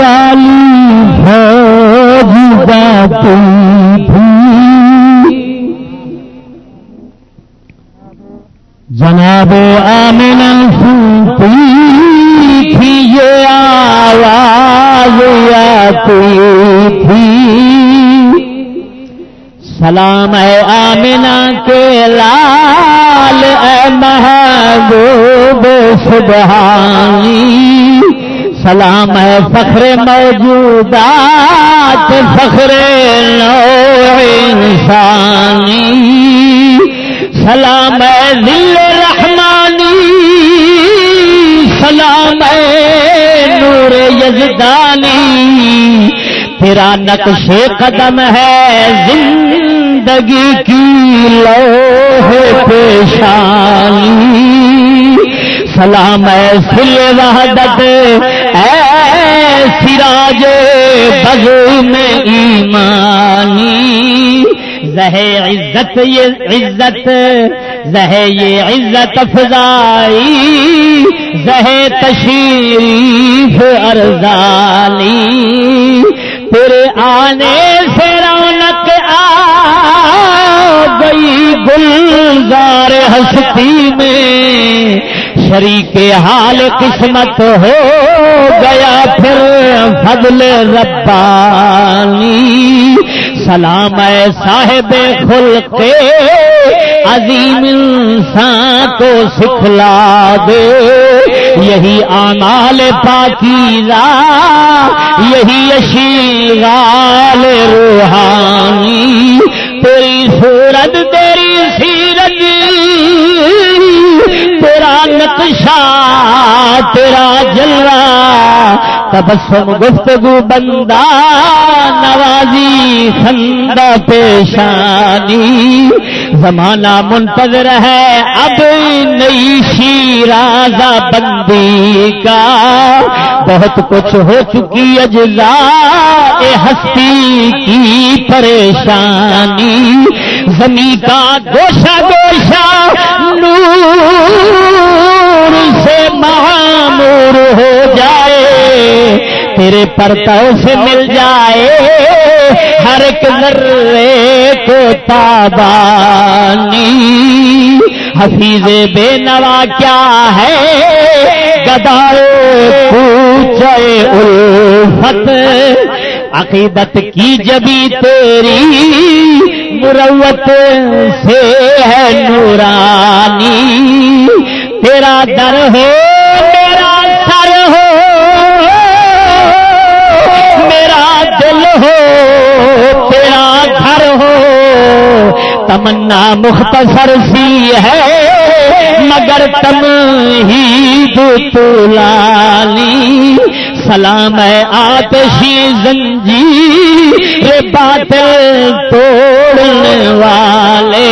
والی فوج جاتی تھی جناب آمن سنتی تھی یہ آواز آتی تھی۔ سلام اے آمنا کے لال اے محبوب سبحانی سلام ہے، فخر موجودات فخر نو انسانی۔ سلام ہے دل رحمانی، سلام ہے نور یزدانی۔ تیرا نقش قدم ہے زندگی کی لوہ پیشانی۔ سلام ہے سل وحدت، اے سراج بزو میں ایمانی۔ زہ عزت یہ عزت، زہ یہ عزت افزائی۔ زہ تشریف ارزانی۔ تیرے آنے سے رونق آ گئی گلزار ہستی میں۔ شریک حال قسمت ہو گیا پھر فضل ربانی۔ سلام ہے صاحب خلق عظیم انسان کو سکھلا دے۔ یہی آمال پاکیزہ، یہی اشیغال روحانی۔ تیری صورت تیری تیرا نقشہ تیرا جلوہ تبسم گفتگو بندہ، نوازی خندہ پیشانی۔ زمانہ منتظر ہے اب نئی شیرازہ بندی کا۔ بہت کچھ ہو چکی اجزا ہستی کی پریشانی۔ زمین کا گوشہ گوشہ نور سے معمور ہو تیرے پرتو سے مل جائے، ہر ایک ذرے کو تابانی۔ حفیظ بے نوا کیا ہے؟ گدارے پوچھے الفت۔ عقیدت کی جبی تیری مروت سے ہے نورانی۔ تیرا در ہو تمنا مختصر سی ہے، مگر تم ہی دلانی سلام ہے آتشی زنجی باطل توڑنے والے۔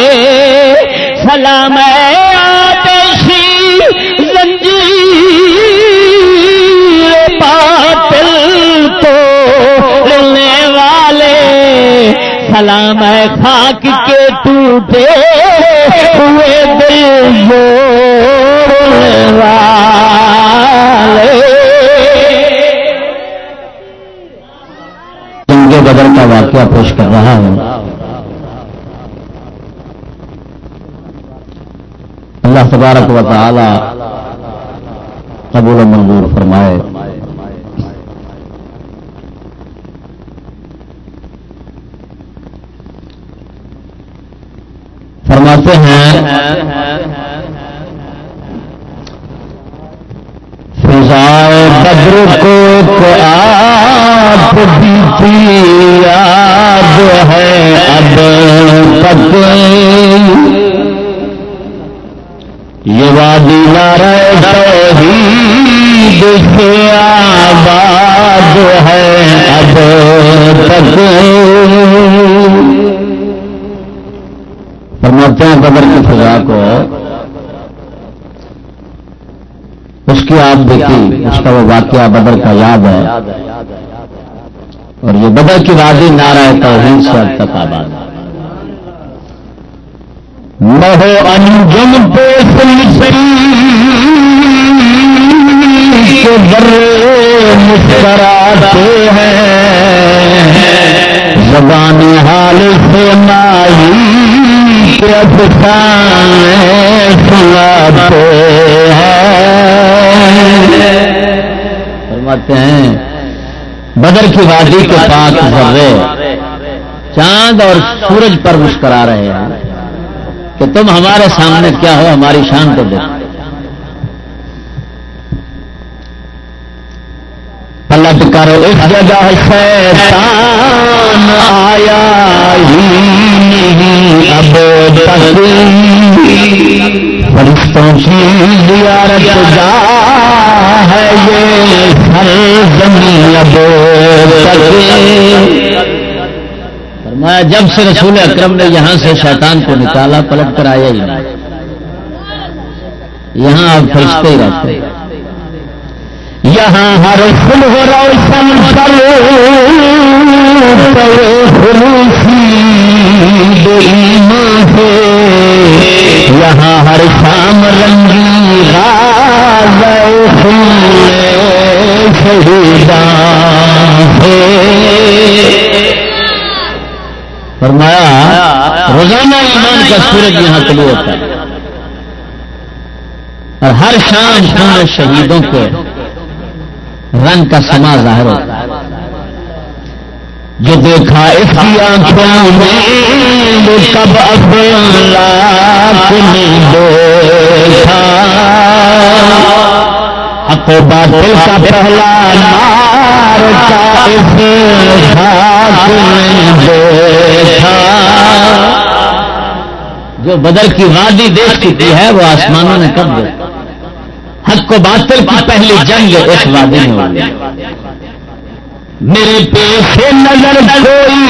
سلام ہے آتشی زنجی باطل توڑنے والے۔ سلام ہے خاک کے ٹوٹے ہوئے دل والے۔ جنگ بدر کا واقعہ پیش کر رہا ہوں۔ اللہ تبارک و تعالی قبول و منظور فرمائے۔ فرماتے ہیں۔ فضائے بدر کو آپ بیتی یاد ہے۔ اب تک یہ وادی نارے توحید سے آباد ہے۔ اب تک فرماتے ہیں، بدر کی فضا کو۔ اس کی آپ دیکھی اس کا وہ واقعہ بدر کا یاد ہے۔ اور یہ بدر کی وادی نعرہ توحید سے اب تک آباد مہو انجم پہ سلسلی کے ذرے مسکراتے ہیں۔ زبان حال سے مائی کے افسانے سناتے ہیں۔ فرماتے ہیں، بدر کی وادی کے پاس ذرے چاند اور سورج پر مسکرا رہے ہیں کہ تم ہمارے سامنے کیا ہو، ہماری شان کو دیکھو پلٹ کر اس جگہ شیطان آیا ہی نہیں، اب تک فرشتوں کی زیارت جا ہے یہ سر زمین اب تک فرمایا، جب سے رسول اکرم نے یہاں سے شیطان کو نکالا، پلٹ کر آیا ہی نہیں۔ یہاں اب فرشتے ہی رہتے یہاں ہر فل ہو روشن کرو ہے یہاں ہر شام رنگی راز شہیدان ہے فرمایا، روزانہ ایمان کا سورج یہاں طلوع ہوتا ہے۔ اور ہر شام خون شہیدوں کے رنگ کا سما ظاہر ہوتا ہے۔ جو دیکھا اس کی آنکھوں میں کب اب لاکھ دیکھا۔ حق و باطل کا پہلا نار کا اس خاک میں دیکھا۔ جو بدر کی وادی دیکھ چکی ہے وہ آسمانوں نے کب دیکھا۔ حق و باطل کی پہلی جنگ اس وادی میں ہوئی۔ میرے پیش نظر کوئی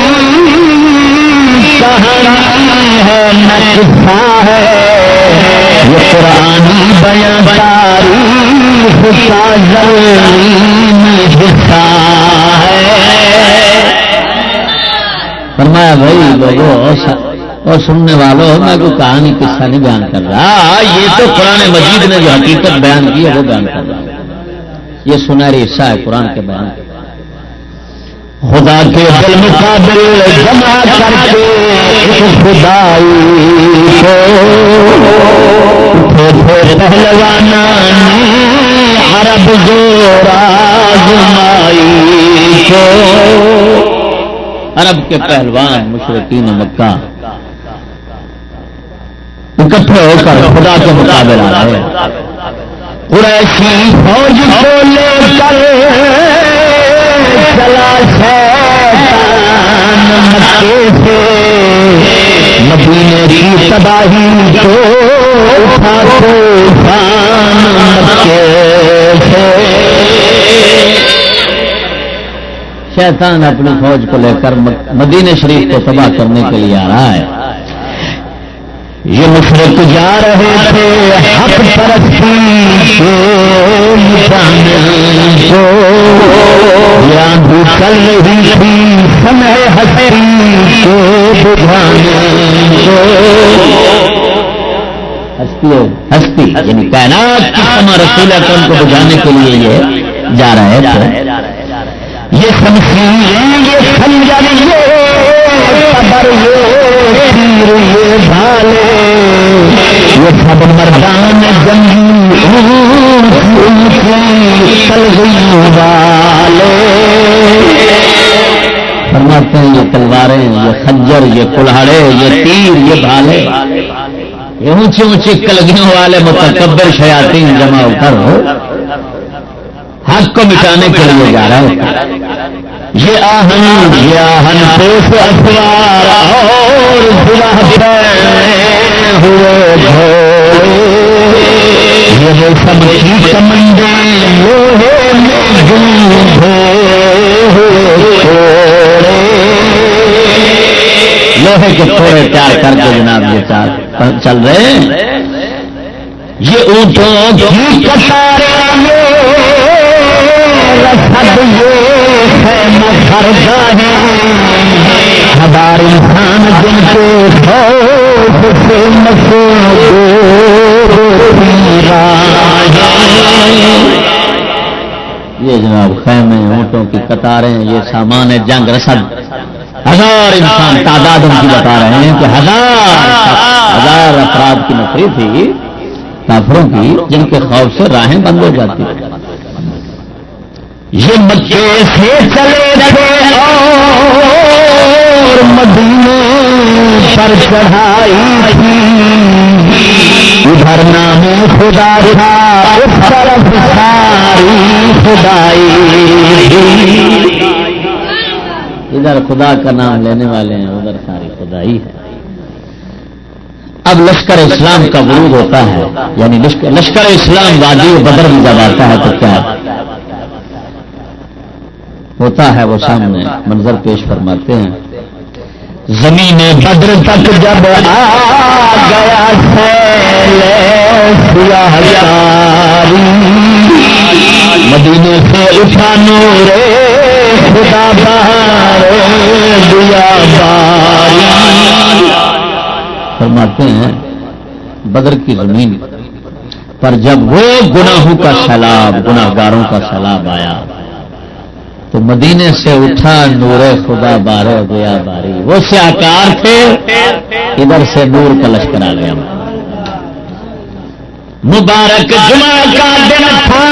کہانی ہے نہ ہے۔ یہ قرآنی بیان تاریخ کا زمین حصہ ہے۔ فرمایا بھائی لوگوں اور سننے والوں میں کوئی کہانی قصہ نہیں بیان کر رہا۔ یہ تو قرآن مجید نے جو حقیقت بیان کی ہے وہ بیان کر رہا۔ یہ سنہری حصہ ہے قرآن کے بیان۔ کے خدا کے دل مقابل جمع کر کے خدائی کو پہلوانا عرب زورا زمائی کو۔ عرب کے پہلوان مشرقین مکہ۔ اکٹھے ہو کر خدا کے مقابل آ رہے قریشی فوج کو لے کر چلا شیطان مکے سے۔ مدینے کی تباہی کو اٹھا طوفان مکے سے۔ شیطان اپنی فوج کو لے کر مدینہ شریف کو تباہ کرنے کے لیے آ رہا ہے۔ یہ مشرق جا رہے تھے، حق پرستی کے کو۔ کو چل رہی تھی سمے ہستی کو بجھانے کو۔ ہستی ہستی یعنی کائنات کی سما رسول اکرم کو بجھانے کے لیے یہ جا رہے تھے۔ یہ سمسی یہ خنجر یہ قبر یہ تیر یہ بھالے یہ سب مردان جنگی تلگئی والے۔ فرماتے ہیں، یہ تلواریں، یہ خنجر، یہ کلاڑے یہ تیر، یہ بھالے۔ یہ اونچی اونچی کلگیوں والے متکبر شیاطین جمع کر حق کو مٹانے کے لیے جا رہا ہے۔ یہ آہن یہ آہن پوش افوار اور ہوئے یہ سب کی کمنڈے لوہے میں گندھے لوہے کے تھوڑے تیار کر کے جناب یہ چار۔ چل رہے ہیں۔ یہ اونٹوں کی کتارے ہزار انسان جن کے خوف سے یہ جناب خیمے، اونٹوں کی قطاریں، یہ سامان جنگ رسد۔ ہزار انسان تعداد ان کی بتا رہے ہیں کہ ہزار ہزار افراد کی نفری تھی، کافروں کی، جن کے خوف سے راہیں بند ہو جاتی۔ یہ مکے سے چلے تھے اور مدینے پر چڑھائی تھی۔ ادھر نام خدا تھا، اس طرف ساری خدائی ادھر خدا کا نام لینے والے ہیں، ادھر ساری خدائی ہے۔ اب لشکر اسلام کا ورود ہوتا ہے یعنی لشکر اسلام وادی بدر میں جب آتا ہے تو کیا؟ ہوتا ہے وہ سامنے منظر پیش فرماتے ہیں۔ زمین بدر تک جب آ گیا مدینے سے اٹھا نور خدا دیا فرماتے ہیں بدر کی زمین پر جب وہ گناہوں کا سیلاب گناہ گاروں کا سیلاب آیا تو مدینے سے اٹھا نور خدا بارہ گیا باری۔ وہ سے آکار تھے، ادھر سے نور کا لشکر آ گیا مبارک جمعہ کا دن تھا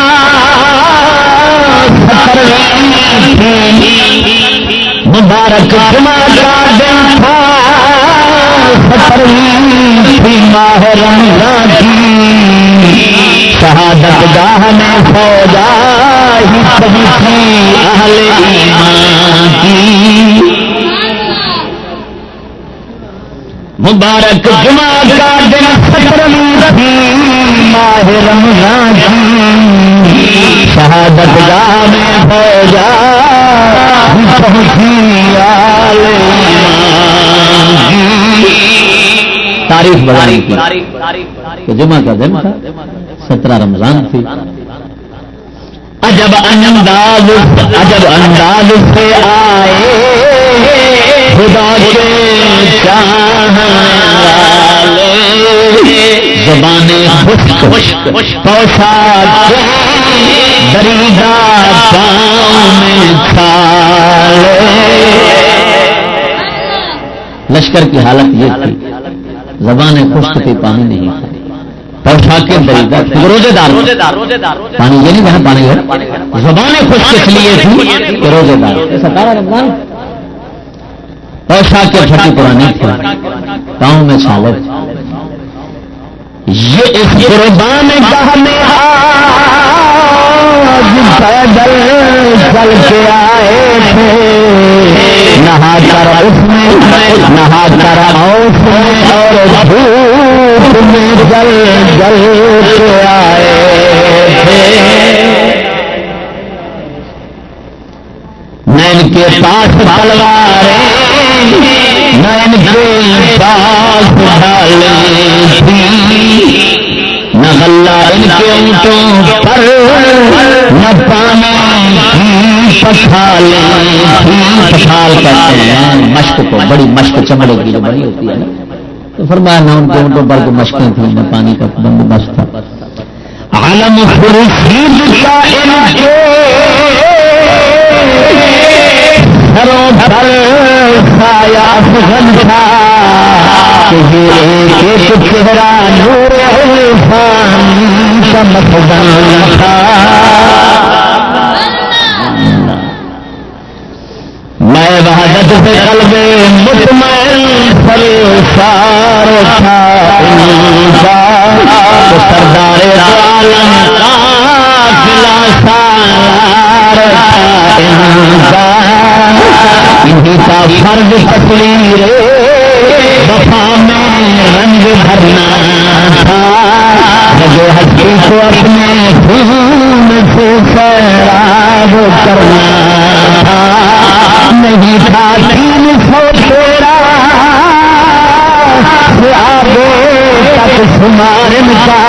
مبارک جمعہ کا دن تھا۔ ماہ رمضان کی شہادت گاہ میں فوجا ہی سبھی تھی اہل ایمان کی مبارک جمعہ کا دن سترویں تھی ماہ رمضان کی شہادت گاہ میں فوجا ہی پہنچی آل ایمان۔ کی تاریخ بتانے کی کہ جمعہ کا دن تھا، سترہ رمضان تھی۔ عجب انداز عجب انداز سے آئے خدا کے چاہنے۔ والے زبانیں خشک، پوشاک دریدہ پاؤں میں کھالے لشکر کی حالت یہ تھی زبانیں خشک تھی، پانی نہیں تھا۔ پوشاکیں دریدہ روزے دار پانی یہ نہیں کہا پانی ہے۔ زبانیں خشک اس لیے تھی کہ روزے دار ستارہ رمضان پوشاکیں پھٹی پرانی تھی۔ پاؤں میں چھالے تھے یہ اس قربان گاہ میں آج پیدل چل کے آئے تھے۔ نہا کر اس میں، نہا کر اس میں اور دھوپ میں جل جل کے آئے تھے۔ نین کے پاس تلواریں نین کے پاس ڈالیں تھی نہ غلہ ان کے اونٹوں پر، نہ پانی کی پچھالیں کہتے ہیں۔ مشق کو بڑی مشق چمڑے کی جو بڑی ہوتی ہے تو فرمایا نہ ان کے اونٹوں پر کوئی مشقیں تھیں نہ پانی کا بندوبست تھا۔ عالم سایہ تھا۔ کہ ایک چہرہ نور عرفان کا تھا۔ میں وحدت سے قلب مطمئن سر سار تھا ان تو سردار عالم قافلہ سالار تھا ان کا انہی کا فرض تقریر وفا میں رنگ بھرنا تھا۔ جو ہستی کو اپنے خون سے سیراب کرنا تھا نہیں تھا تین سو تیرا آگے تک شمار کا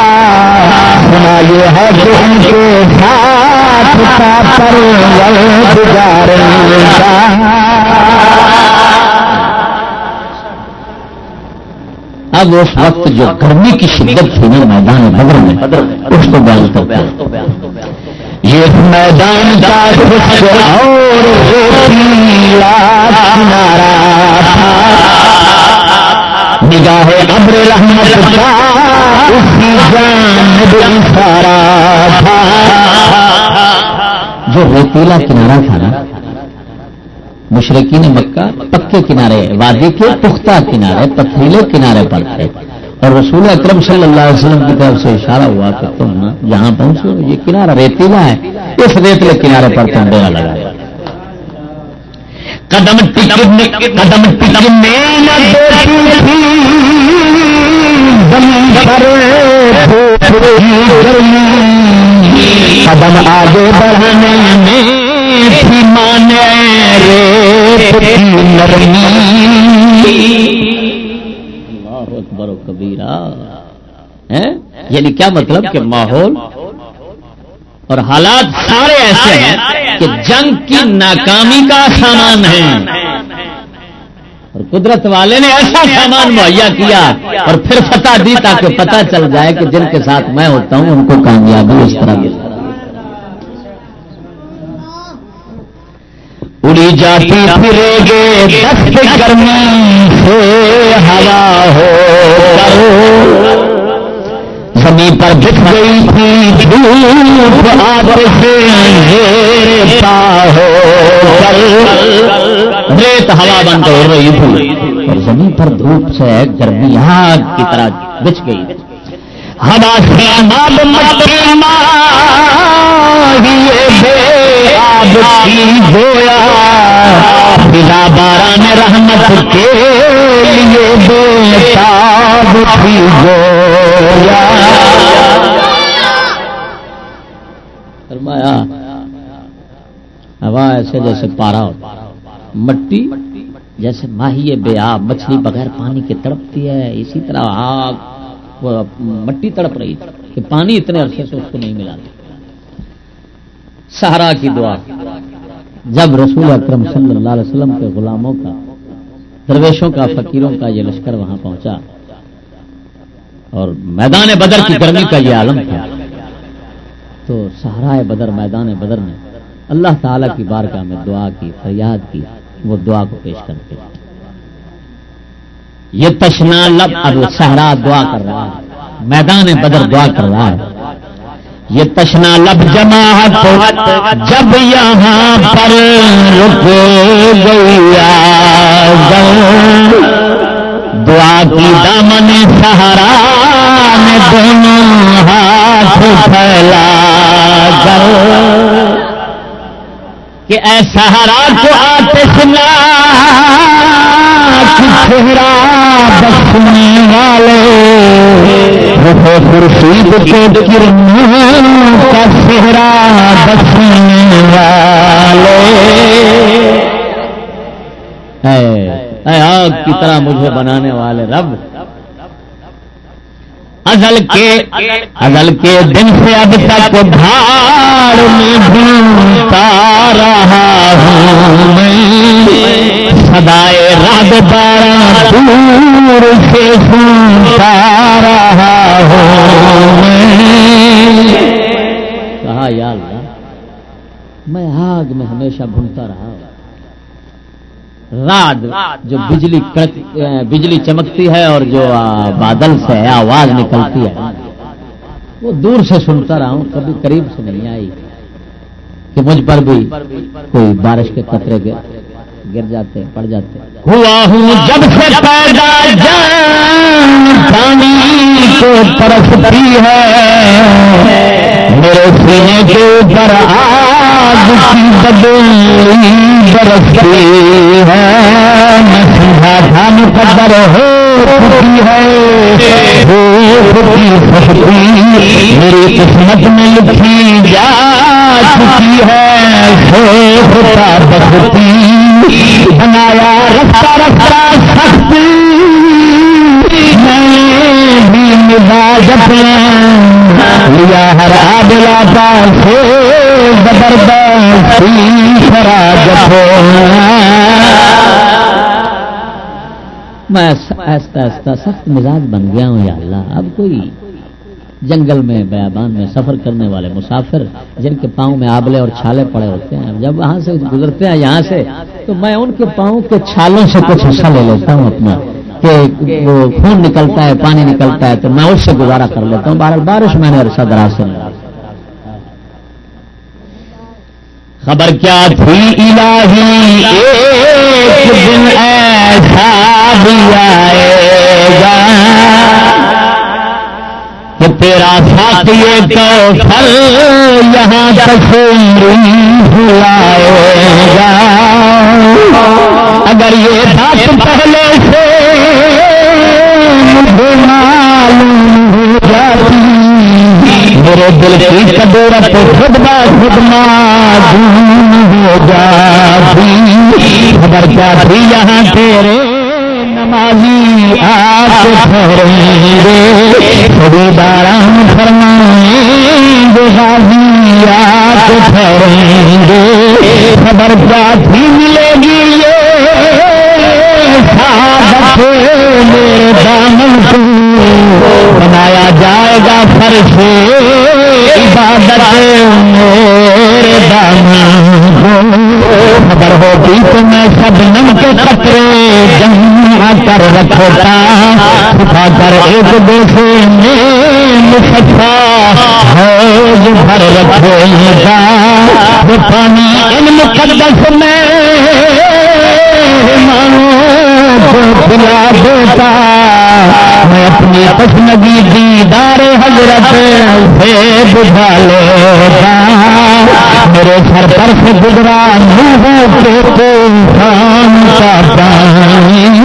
سنا یہ ہے کہ ان کے ساتھ کا پر گزارنے کا اب اس وقت جو گرمی کی شدت تھی نا میدان بدر میں، اس کو بیان کرتے ہیں۔ یہ میدان کا اور کنارا نگاہ ابر رحمت کا اسی جان سارا تھا۔ جو ریتیلا کنارا تھا نا، مشرقین مکہ پکے کنارے، وادی کے پختہ کنارے، پتھریلے کنارے پر تھے۔ اور رسول اکرم صلی اللہ علیہ وسلم کی طرف سے اشارہ ہوا کہ تم جہاں پہنچو، یہ کنارا ریتیلا ہے۔ اس ریتلے کنارے پر تم ڈیرا لگا قدم قدم قدم آگے بڑھنے میں برو کبیرا یعنی کیا مطلب کہ ماحول اور حالات سارے ایسے ہیں کہ جنگ کی ناکامی کا سامان ہے۔ اور قدرت والے نے ایسا سامان مہیا کیا اور پھر فتح دی تاکہ پتہ چل جائے کہ جن کے ساتھ میں ہوتا ہوں، ان کو کامیابی اس طرح ملتا اڑی جاتی پھرے گے دست گرمی سے ہوا ہو۔ زمین پر بچ گئی تھی دھوپ آگ سے پا ہو۔ ریت ہوا بن کر اڑ رہی تھی۔ اور زمین پر دھوپ سے گرمی آگ کی طرح بچ گئی۔ ہوا سے مال مٹی آب کی گویا، بلا باران رحمت کے لیے بے تاب کی گویا۔ فرمایا، ہوا ایسے جیسے پارا ہوتا مٹی جیسے ماہی بے آب مچھلی بغیر پانی کے تڑپتی ہے۔ اسی طرح آگ مٹی تڑپ رہی تھی کہ پانی اتنے عرصے سے اس کو نہیں ملا۔ سہارا کی دعا۔ جب رسول اکرم صلی اللہ علیہ وسلم کے غلاموں کا، درویشوں کا، فقیروں کا یہ لشکر وہاں پہنچا۔ اور میدان بدر کی گرمی کا یہ عالم تھا۔ تو سہارا بدر، میدان بدر نے اللہ تعالی کی بارگاہ میں دعا کی، فریاد کی، وہ دعا کو پیش کرتے یہ تشنا لب اب سہرا دعا کر رہا ہے۔ میدان بدر دعا کر رہا ہے۔ یہ تشنا لب جماعت جب یہاں پر رک گیا دعا کی دامن سہارا میں دونوں ہاتھ پھیلا کہ اے سہارا کو آتش نا چہرا والے خورشید کے کرنوں کا چہرا بسنے والے۔ اے آگ کی طرح مجھے بنانے والے رب۔ ازل کے ازل کے دن سے اب تک بھاڑ میں بھولتا رہا ہوں میں۔ سدائے رب بارہ دور سے سنتا رہا ہوں میں۔ کہا، یا اللہ، میں آگ میں ہمیشہ بھولتا رہا ہوں۔ رات جو بجلی بجلی چمکتی ہے اور جو بادل سے آواز نکلتی ہے۔ وہ دور سے سنتا رہا ہوں کبھی قریب سے نہیں آئی کہ مجھ پر بھی کوئی بارش کے قطرے گر جاتے پڑ جاتے۔ ہوا ہوں جب سے پیدا جان پانی کو پرستی ہے۔ میرے سینے کے اوپر آگ کی بدلی برستی ہے۔ میں سمجھا تھا مقدر ہو چکی ہے۔ میری قسمت میں لکھی جا چکی ہے۔ سوچتا بستی بنایا رفتہ رفتہ سختی۔ میں بھی مزاج اپنا لیا ہر آبلا پاس زبردستی فراجت میں ایسا ایسا سخت مزاج بن گیا ہوں یا اللہ۔ اب کوئی جنگل میں، بیابان میں سفر کرنے والے مسافر جن کے پاؤں میں آبلے اور چھالے پڑے ہوتے ہیں، جب وہاں سے گزرتے ہیں یہاں سے، تو میں ان کے پاؤں کے چھالوں سے کچھ حصہ لے لیتا ہوں اپنا۔ کہ وہ خون نکلتا ہے پانی نکلتا ہے تو میں اس سے گزارا کر لیتا ہوں۔ بارہ بارش میں نے عرصہ دراز سے خبر کیا تھی؟ الہی ایک دن ایسا بھی آئے گا کہ تیرا ساتھی تو پھل یہاں تصویر لائے گا۔ اگر یہ بات پہلے سے مجھے معلوم ہو جاتی، میرے دل کی قدرت خود با خود ہو جاتی۔ خبر کیا تھی یہاں تیرے آپ ٹھہریں گے خریدار فرمائیں گے حاضی آپ ٹھہریں گے خبر کیا ملے گی یہ میرے دامن کو بنایا جائے گا فرش عبادت میرے دامن خبر ہوگی تو میں سب نم کے کپڑے جمع کر رکھتا چھپا کر ایک دوسرے میں سچا حوض بھر رکھے گا وہ پانی ان مقدس میں پلا دیتا۔ میں اپنی پسندگی دیدار حضرت سے بجھا لیتا میرے سر پر سے گزرا کے طوفان کا پانی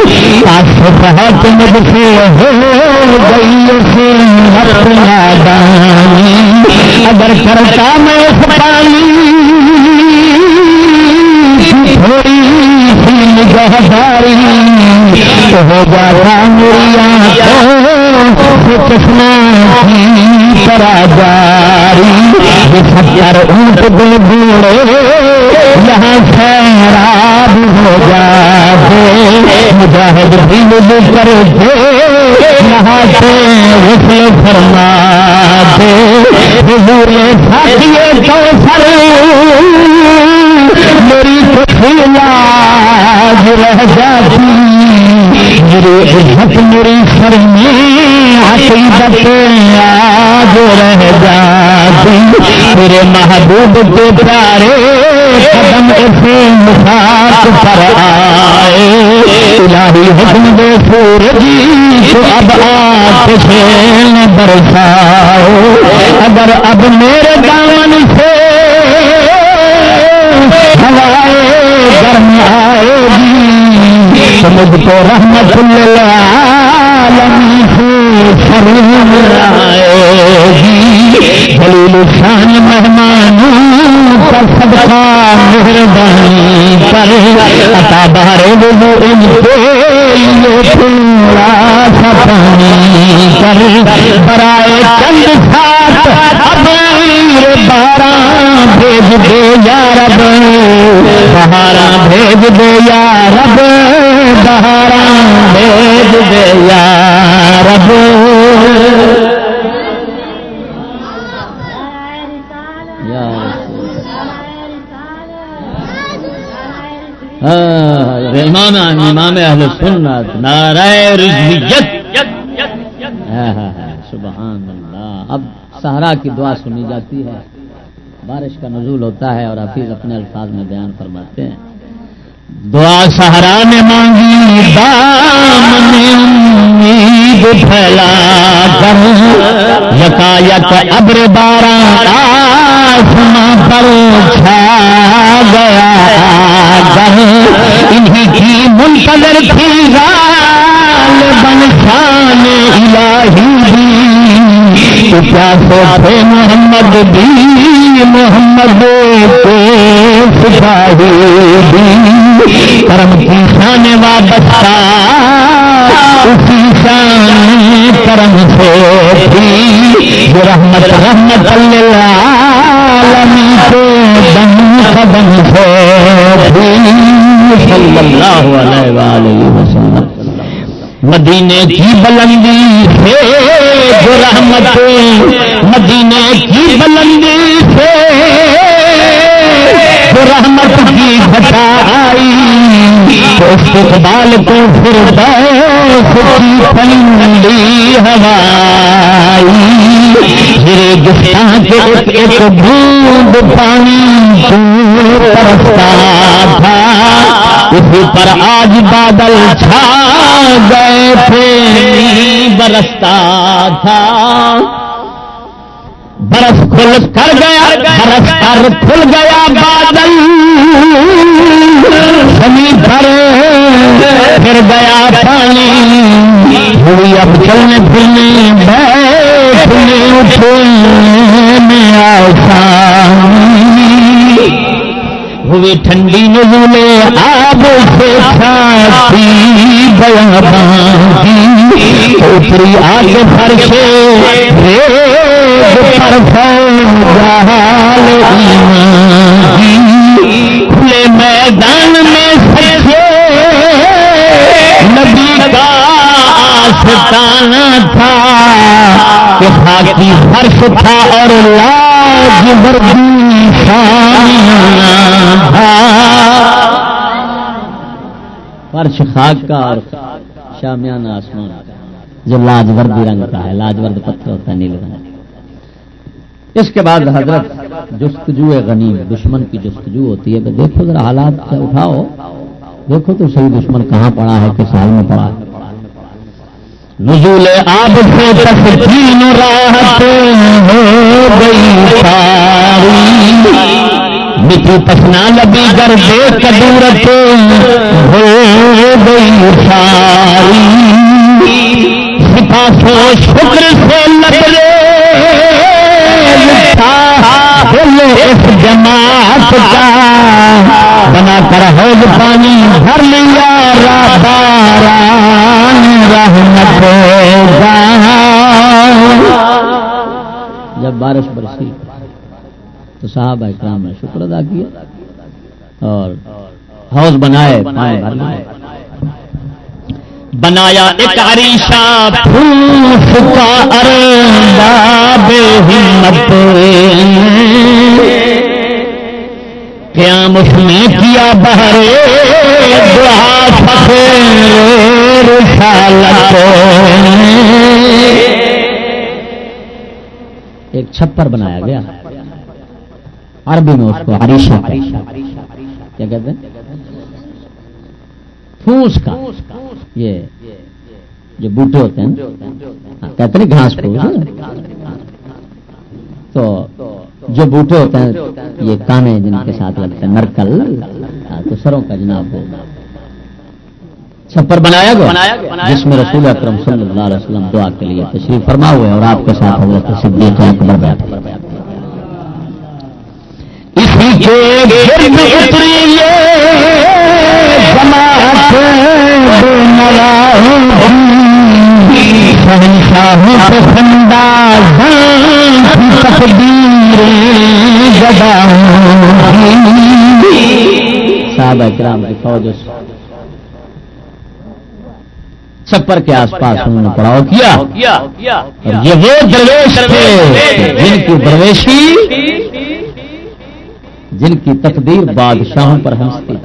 آس مجھ سے ہو گئی سے اپنا دانی اگر کرتا میں اس پانی تھوڑی سی نگہداری، تو ہو جاتا میری آنکھوں سے چشمہ طرح جاری ستر اونٹ دے بوڑے یہاں سیراب ہو جاتے مجاہد بھی مجھ کر دے یہاں سے غسل فرما دے حضور ساتھیے تو سر میری لاج رہ جاتی۔ عزت میری سر میں عقیدت آج رہ جاتی میرے محبوب کے پیارے قدم سے مساط پر آئے۔ الہی حکم دے سورجی تو اب آپ سے برساؤ۔ اگر اب میرے دامن سے ہوائے گرم آئے گی۔ مجھ کو رحمت عالمی آئے گی۔ دلیل شان مہمانوں کا صدقہ مہربانی پر۔ عطا وہ ان سا پانی برائے چند ساتھ بارہ بھیج دے یا رب بہارا بھیج دے یا یا رب. امام امام اہل سنت نعرہ رجویت سبحان اللہ. اب سہارا کی دعا سنی جاتی ہے. بارش کا نزول ہوتا ہے اور حفیظ اپنے الفاظ میں بیان فرماتے ہیں. دعا سہارا نے مانگی امید پھیلا کر۔ یکا یک ابر بارہ آسمان پر چھا گیا گر انہی کی منتظر تھی غالباً شان الہی کیا سوچے محمد دی محمد سپاہی دی کرم کی شان وابستہ، اسی شان کرم سے تھی رحمت رحمت اللہ کے دم قدم سے تھی صلی اللہ علیہ وآلہ وسلم۔ مدینے کی بلندی سے، جو رحمت، مدینے کی بلندی سے جو رحمت کی گھٹا آئی تو استقبال کو پھر کی پلندی ہوائی۔ ریگستان کے ایک ایک بوند پانی پرستا تھا۔ اسی پر آج بادل چھا گئے تھے، برستا تھا۔ برف کھل کر گیا، برف کر کھل گیا بادل۔ زمین پر پھر گیا پانی۔ ہوئی اب چلنے پھرنے بیٹھنے اٹھنے میں آسانی۔ ہوئی ٹھنڈی نزولے آب سے چھاتی بیا باندھی اوپری آگ فرشے کھلے میدان میں سچے نبی کا آستانہ تھا کہ خاکی فرش تھا اور لاج بردی فرش خاک کا اور شامیانہ آسمان جو لاجوردی رنگ کا ہے، لاجورد پتھر ہوتا ہے نیل رنگ اس کے بعد حضرت جستجو غنیم، دشمن کی جستجو ہوتی ہے کہ دیکھو ذرا حالات سے اٹھاؤ۔ دیکھو تو صحیح دشمن کہاں پڑا ہے، کس حال میں پڑا ہے۔ نزول آب سے تسکین راحت ہو گئی ساری۔ مٹی پسنا لبی گر دے کدورت ہو گئی ساری۔ سپاسو شکر سے لبرے اس جماعت کا بنا کر حوض پانی بھر لیا باران رحمت جب بارش برسی تو صاحب اکرام نے شکر ادا کیا اور حوض بنائے، پائے۔ بنایا ایک عریشہ پھوس کا ارباب ہمت قیام اس نے کیا بہرے، دعا فخر، رسالت ایک چھپر بنایا گیا۔ عربی میں اس کو عریشہ کیا کہتے ہیں۔ پھوس کا۔ یہ جو بوٹے ہوتے ہیں ہاں، کہتے ہیں گھاس پھوس تو جو بوٹے ہوتے ہیں یہ کانے جن کے ساتھ لگتے ہیں نرکل۔ ہاں، تو سروں کا جناب چھپر بنایا گیا۔ جس میں رسول اکرم صلی اللہ علیہ وسلم دعا کے لیے تشریف فرما ہوئے اور آپ کے ساتھ حضرت صدیق اکبر بیٹھے۔ اسی کے گرد اتری صاحب کی فوج چھپر کے آس پاس انہوں نے پڑاؤ کیا۔ اور یہ وہ درویش تھے، جن کی درویشی جن کی تقدیر بادشاہوں پر ہنستی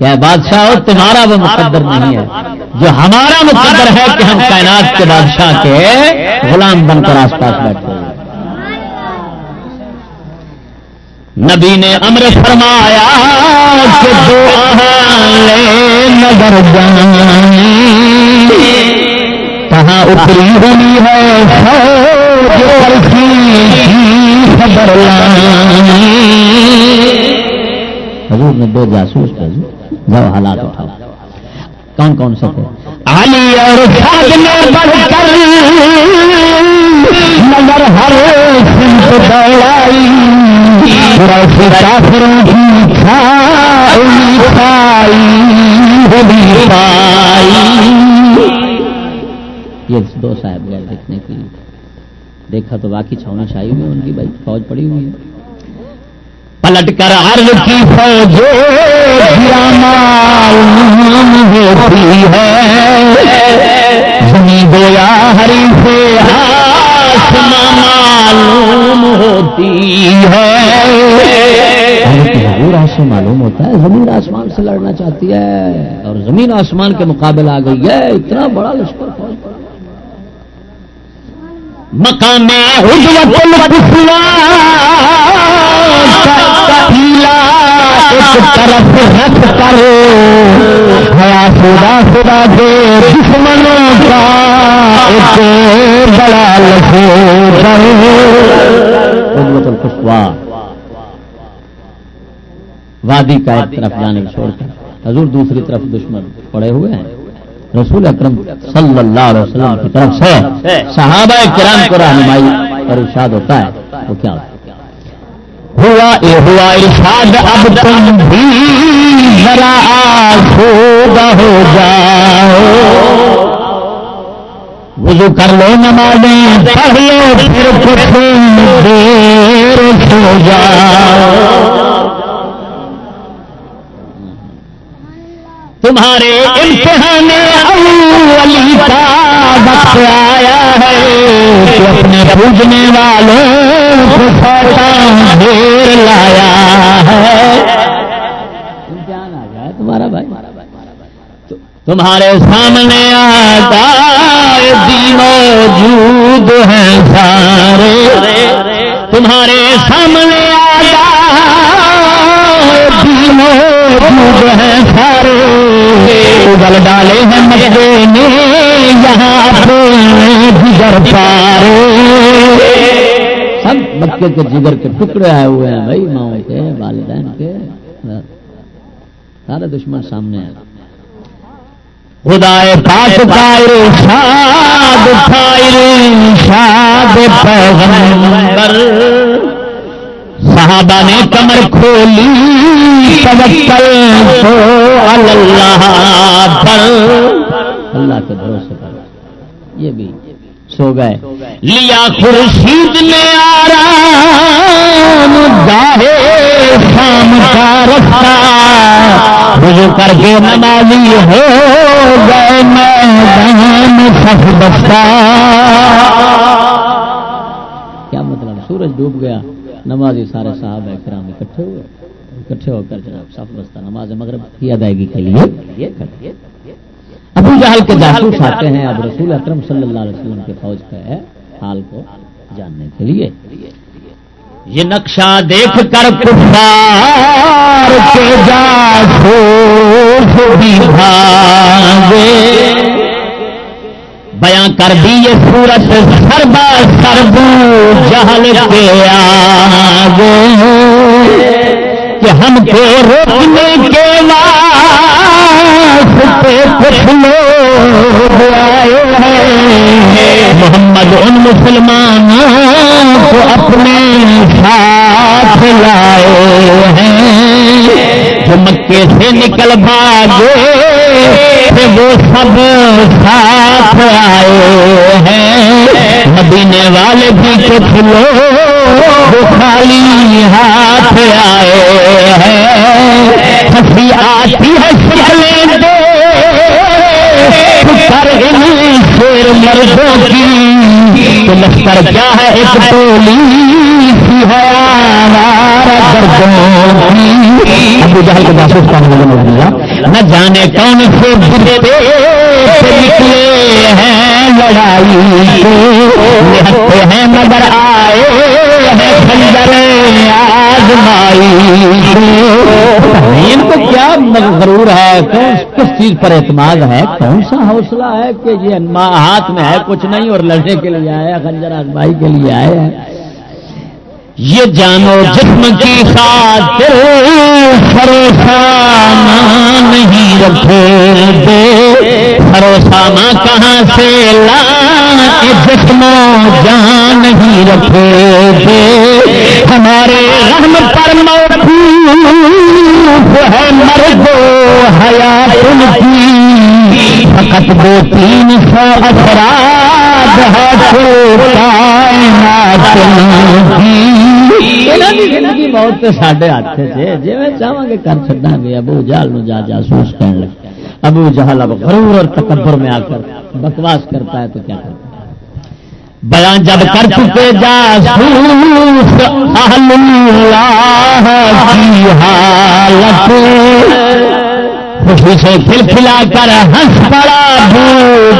کیا بادشاہ ہو تمہارا وہ مقدر نہیں ہے۔ جو ہمارا مقدر ہے کہ ہم کائنات کے بادشاہ کے غلام بن کر آس پاس بیٹھے نبی نے امر فرمایا کہ دو نظر کہاں اتری ہوئی ہے خبر حضور نے دو جاسوس جاؤ حالات اٹھاؤ۔ کون کون سے تھے؟ علی اور بڑھ کر نظر ہر سمت دوڑائی یہ دو صاحب گئے دیکھنے کے لیے۔ دیکھا تو باقی چھونا شاہی ہوئی ان کی، بھائی فوج پڑی ہوئی ہے۔ پلٹ کر عرض کی فوج ہوتی ہے۔ زمین گویا ہری سے معلوم ہوتی ہے۔ سے معلوم ہوتا ہے، زمین آسمان سے لڑنا چاہتی ہے۔ اور زمین آسمان کے مقابلے آ گئی ہے، اتنا بڑا لشکر فوج۔ مکان طرف رکھ کر۔ خدا خدا دے دشمنوں کا ایک بڑا لفظ وادی کا ایک طرف جانے چھوڑ کر۔ حضور دوسری طرف دشمن پڑے ہوئے ہیں۔ رسول اکرم صلی اللہ علیہ وسلم کی طرف سے صحابہ کرام کو رہنمائی اور ارشاد ہوتا ہے۔ وہ کیا ہوتا ہے؟ ہوا اے ہوا ارشاد، اب تم بھی ذرا ہو جاؤ۔ وضو کر لو نمازیں، پڑھ لو، پھر کچھ دیر سو جاؤ۔ تمہارے امتحان اولی کا وقت آیا ہے کہ اپنے پوجنے والوں کو تمہارے سامنے آتا موجود ہیں سارے۔ تمہارے سامنے آتا موجود ہیں سارے۔ اگل ڈالے ہیں مجھے یہاں جگر پارے۔ سب مکے کے جگر کے ٹکڑے آئے ہوئے ہیں بھائی، ماؤں کے، والدین کے۔ سارے دشمن سامنے ہیں خدا شاد پیغمبر۔ صحابہ نے کمر کھولی توکل تو اللہ پر۔ اللہ کے بھروسے پر۔ یہ بھی سو گئے۔ لیا خورشید نے آرام گاہے شام کا رستہ۔ رجوع کر کے نمازی ہو گئے میں سف بستا کیا مطلب؟ سورج ڈوب گیا۔ نمازی سارے صاحب کرام اکٹھے ہوئے۔ اکٹھے ہو کر جناب صف بستہ نماز مغرب کی ادائیگی کے لیے۔ ابو جہل کے جاسوس آتے ہیں اب رسول اکرم صلی اللہ علیہ وسلم کے فوج کے حال کو جاننے کے لیے۔ یہ نقشہ دیکھ کر کفار کے جاسوس بھی بھاگے۔ بیاں کر دی یہ سورت سربا سربو جہل کے آگے۔ کہ ہم کو روکنے کے کچھ لوگ آئے ہیں۔ محمد ان مسلمانوں کو اپنے ساتھ لائے ہیں۔ جو مکے سے نکل بھاگے وہ سب ساتھ آئے ہیں۔ مدینے والے بھی کچھ لوگ خالی ہاتھ آئے ہیں۔ ہنسی آتی ہے شکلیں دے شیر مردوں کی۔ لشکر کیا ہے؟ ایک ٹولی سی ہے ابو جہل نہ جانے کون سے نکلے ہیں لڑائی ہفتے ہیں مگر آئے ہیں خنجر آزمائی۔ ان کو کیا ضرور ہے؟ کس چیز پر اعتماد ہے؟ کون سا حوصلہ ہے کہ یہ ہاتھ میں ہے؟ کچھ نہیں اور لڑنے کے لیے آیا خنجر آزمائی کے لیے آئے ہیں یہ جانو جسم کی خاطر سروسامہ نہیں رکھے دے۔ سروسامہ کہاں سے لا جسم جان نہیں رکھے دے۔ ہمارے رحم پر موقوف ہے مرد حیات ان کی۔ فقط دو تین سو افراد ہے کائنات کی بہت سارے ہاتھ سے جی میں چاہوں گے کر چڑا گے ابو جال نو جا جاسوس کرنے لگے ابو جہل اب غرور اور تکبر میں آ کر بکواس کرتا ہے تو کیا کرتا ہے بیان جب کر چکے جا خوشی سے کھل کھلا کر ہنس پڑا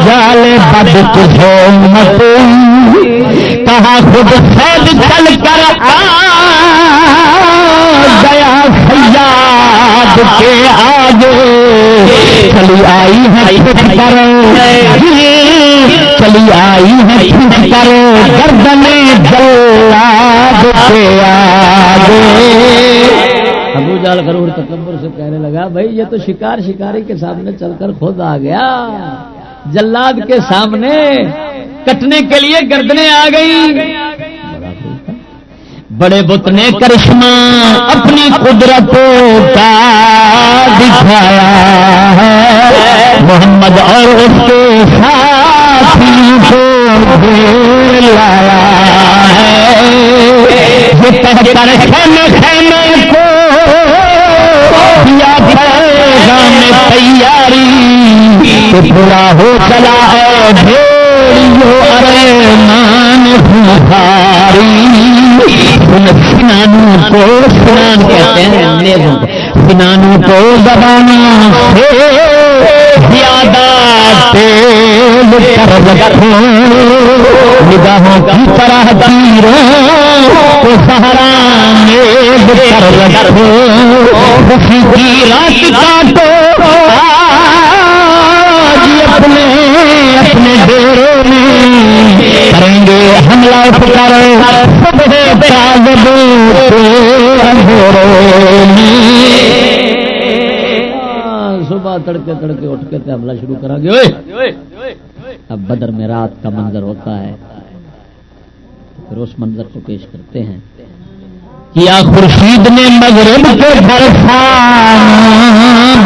جال بد تجھو مت۔ کہا، خود خود چل کر آ۔ گیا سیاد کے آگے۔ چلی آئی ہے پھٹ کر چلی آئی ہے کرو گردن جلاد کے آگے۔ ابو جال غرور تکبر سے کہنے لگا، بھائی، یہ تو شکار شکاری کے سامنے چل کر خود آ گیا۔ جلاد کے سامنے کٹنے کے لیے گردنے آ گئی بڑے بت نے کرشمہ اپنی قدرت کا دکھایا ہے۔ محمد اور اس کے ساتھی کو لایا ہے۔ خیمے خیمے کو تیاری۔ پورا ہو چلا ہے، بھیڑیو ارے مان بھاری سنانوں کو سنان کہتے ہیں سنانوں کو دبانا سے زیادہ تیل کر رکھو۔ نگاہوں کی طرح تیروں سہارا کی رات کاٹو۔ اپنے اپنے ڈیروں میں کریں گے حملہ کر صبح تڑکے تڑکے اٹھ کے حملہ شروع کرا گے۔ اب بدر میں رات کا منظر ہوتا ہے۔ پھر اس منظر کو پیش کرتے ہیں کیا خورشید نے مغرب کے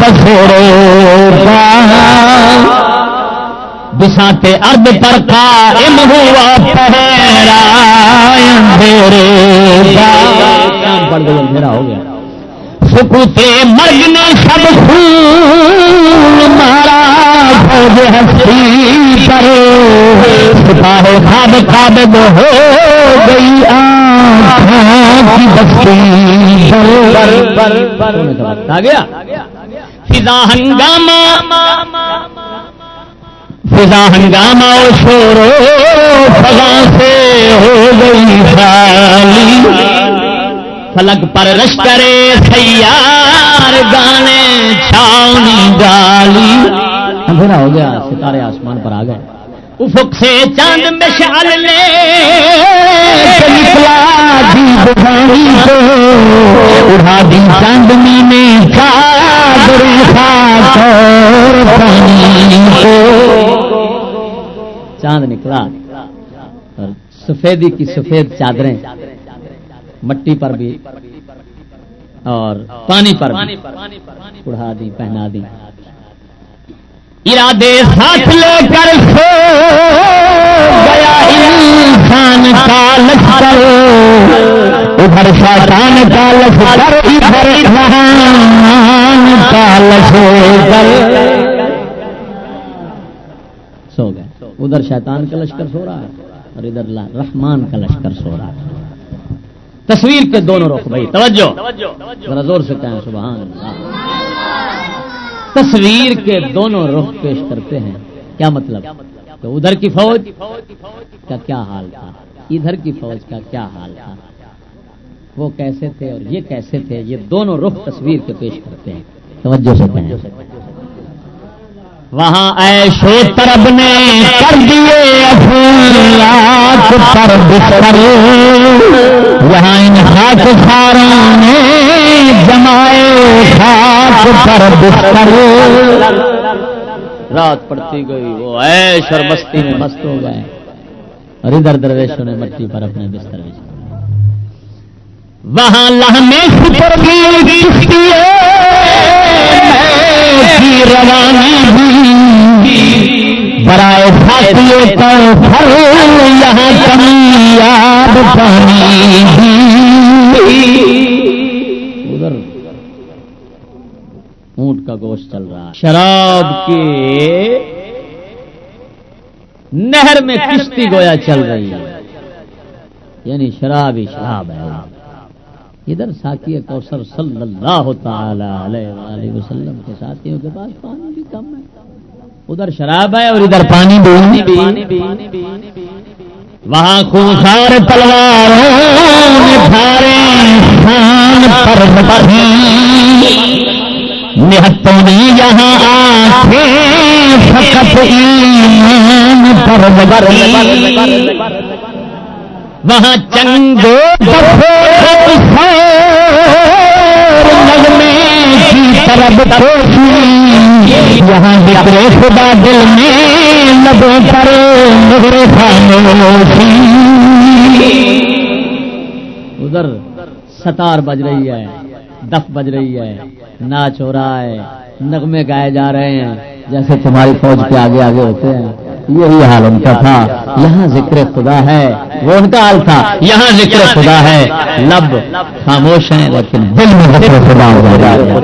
بسورو بساتے ارد پر قائم ہوا پہرا اندھیرے کام پڑ گئی اندھیرا ہو گیا۔ سکوتے مرگ نے سب خون مارا فوج ہستی پر۔ سپاہ خواب خواب ہو گئی آنکھوں کی بستی آ گیا؟ فضا ہنگامہ۔ فضا ہنگامہ شورو فضا سے ہو گئی خالی۔ فلک پر رش کرے، سیار گانے چھاؤنی گالی۔ اندھیرا ہو گیا، ستارے آسمان پر آ گئے۔ افق سے چاند مشعل لے نکلا دی کو۔ اڑا دی چاندنی میں چادر پانی کو۔ چاند نکلا اور سفیدی کی سفید چادریں۔ مٹی پر بھی اور پانی پر اڑا دی پہنا دی ارادے ساتھ لے کر سو، گیا انسان کا لشکر۔ ادھر شیطان کا لشکر، ادھر رحمان کا لشکر۔ سو گئے۔ ادھر شیطان کا لشکر سو رہا ہے اور ادھر رحمان کا لشکر سو رہا ہے۔ تصویر کے دونوں رخ بھائی توجہ۔ زور سے کہیں سبحان اللہ۔ تصویر کے دونوں رخ پیش کرتے ہیں۔ کیا مطلب؟ تو ادھر کی فوج کا کیا حال تھا؟ ادھر کی فوج کا کیا حال تھا؟ وہ کیسے تھے اور یہ کیسے تھے؟ یہ دونوں رخ تصویر کے پیش کرتے ہیں۔ توجہ سے کہیں۔ وہاں ایشو طرب نے کر دیے وہاں ان خاک ساروں نے جمائے خاک پر بستر۔ رات پڑتی گئی، وہ ایش اور مستی میں مست ہو گئے۔ اور ادھر درویشوں نے مٹی پر اپنے بستر وہاں لہمے سپر بھی روانی برائے ساتھیوں پر پھل یہاں کمی یاد پانی ادھر۔ اونٹ اونٹ کا گوشت چل رہا ہے۔ شراب کے نہر میں کشتی گویا چل رہی ہے۔ یعنی شراب ہی شراب ہے۔ ادھر ساتھی کوثر صلی اللہ تعالی علیہ وسلم کے ساتھیوں کے پاس پانی بھی کم ہے۔ ادھر شراب ہے اور ادھر پانی بھی وہاں خونخار تلواروں نہتوں نے یہاں آنکھیں فقط ایمان پر وہاں چنگو نغمے کی طرف یہاں ذکر خدا دل میں لبوں پر نظر خاموشی۔ ادھر ستار بج رہی ہے، دف بج رہی ہے، ناچ ہو رہا ہے، نغمے گائے جا رہے ہیں۔ جیسے تمہاری فوج کے آگے آگے ہوتے ہیں۔ یہی حال ان کا تھا۔ یہاں ذکر خدا ہے۔ وہ ان کا حال تھا۔ یہاں ذکر خدا ہے۔ لب خاموش ہیں، لیکن دل میں ذکر خدا ہو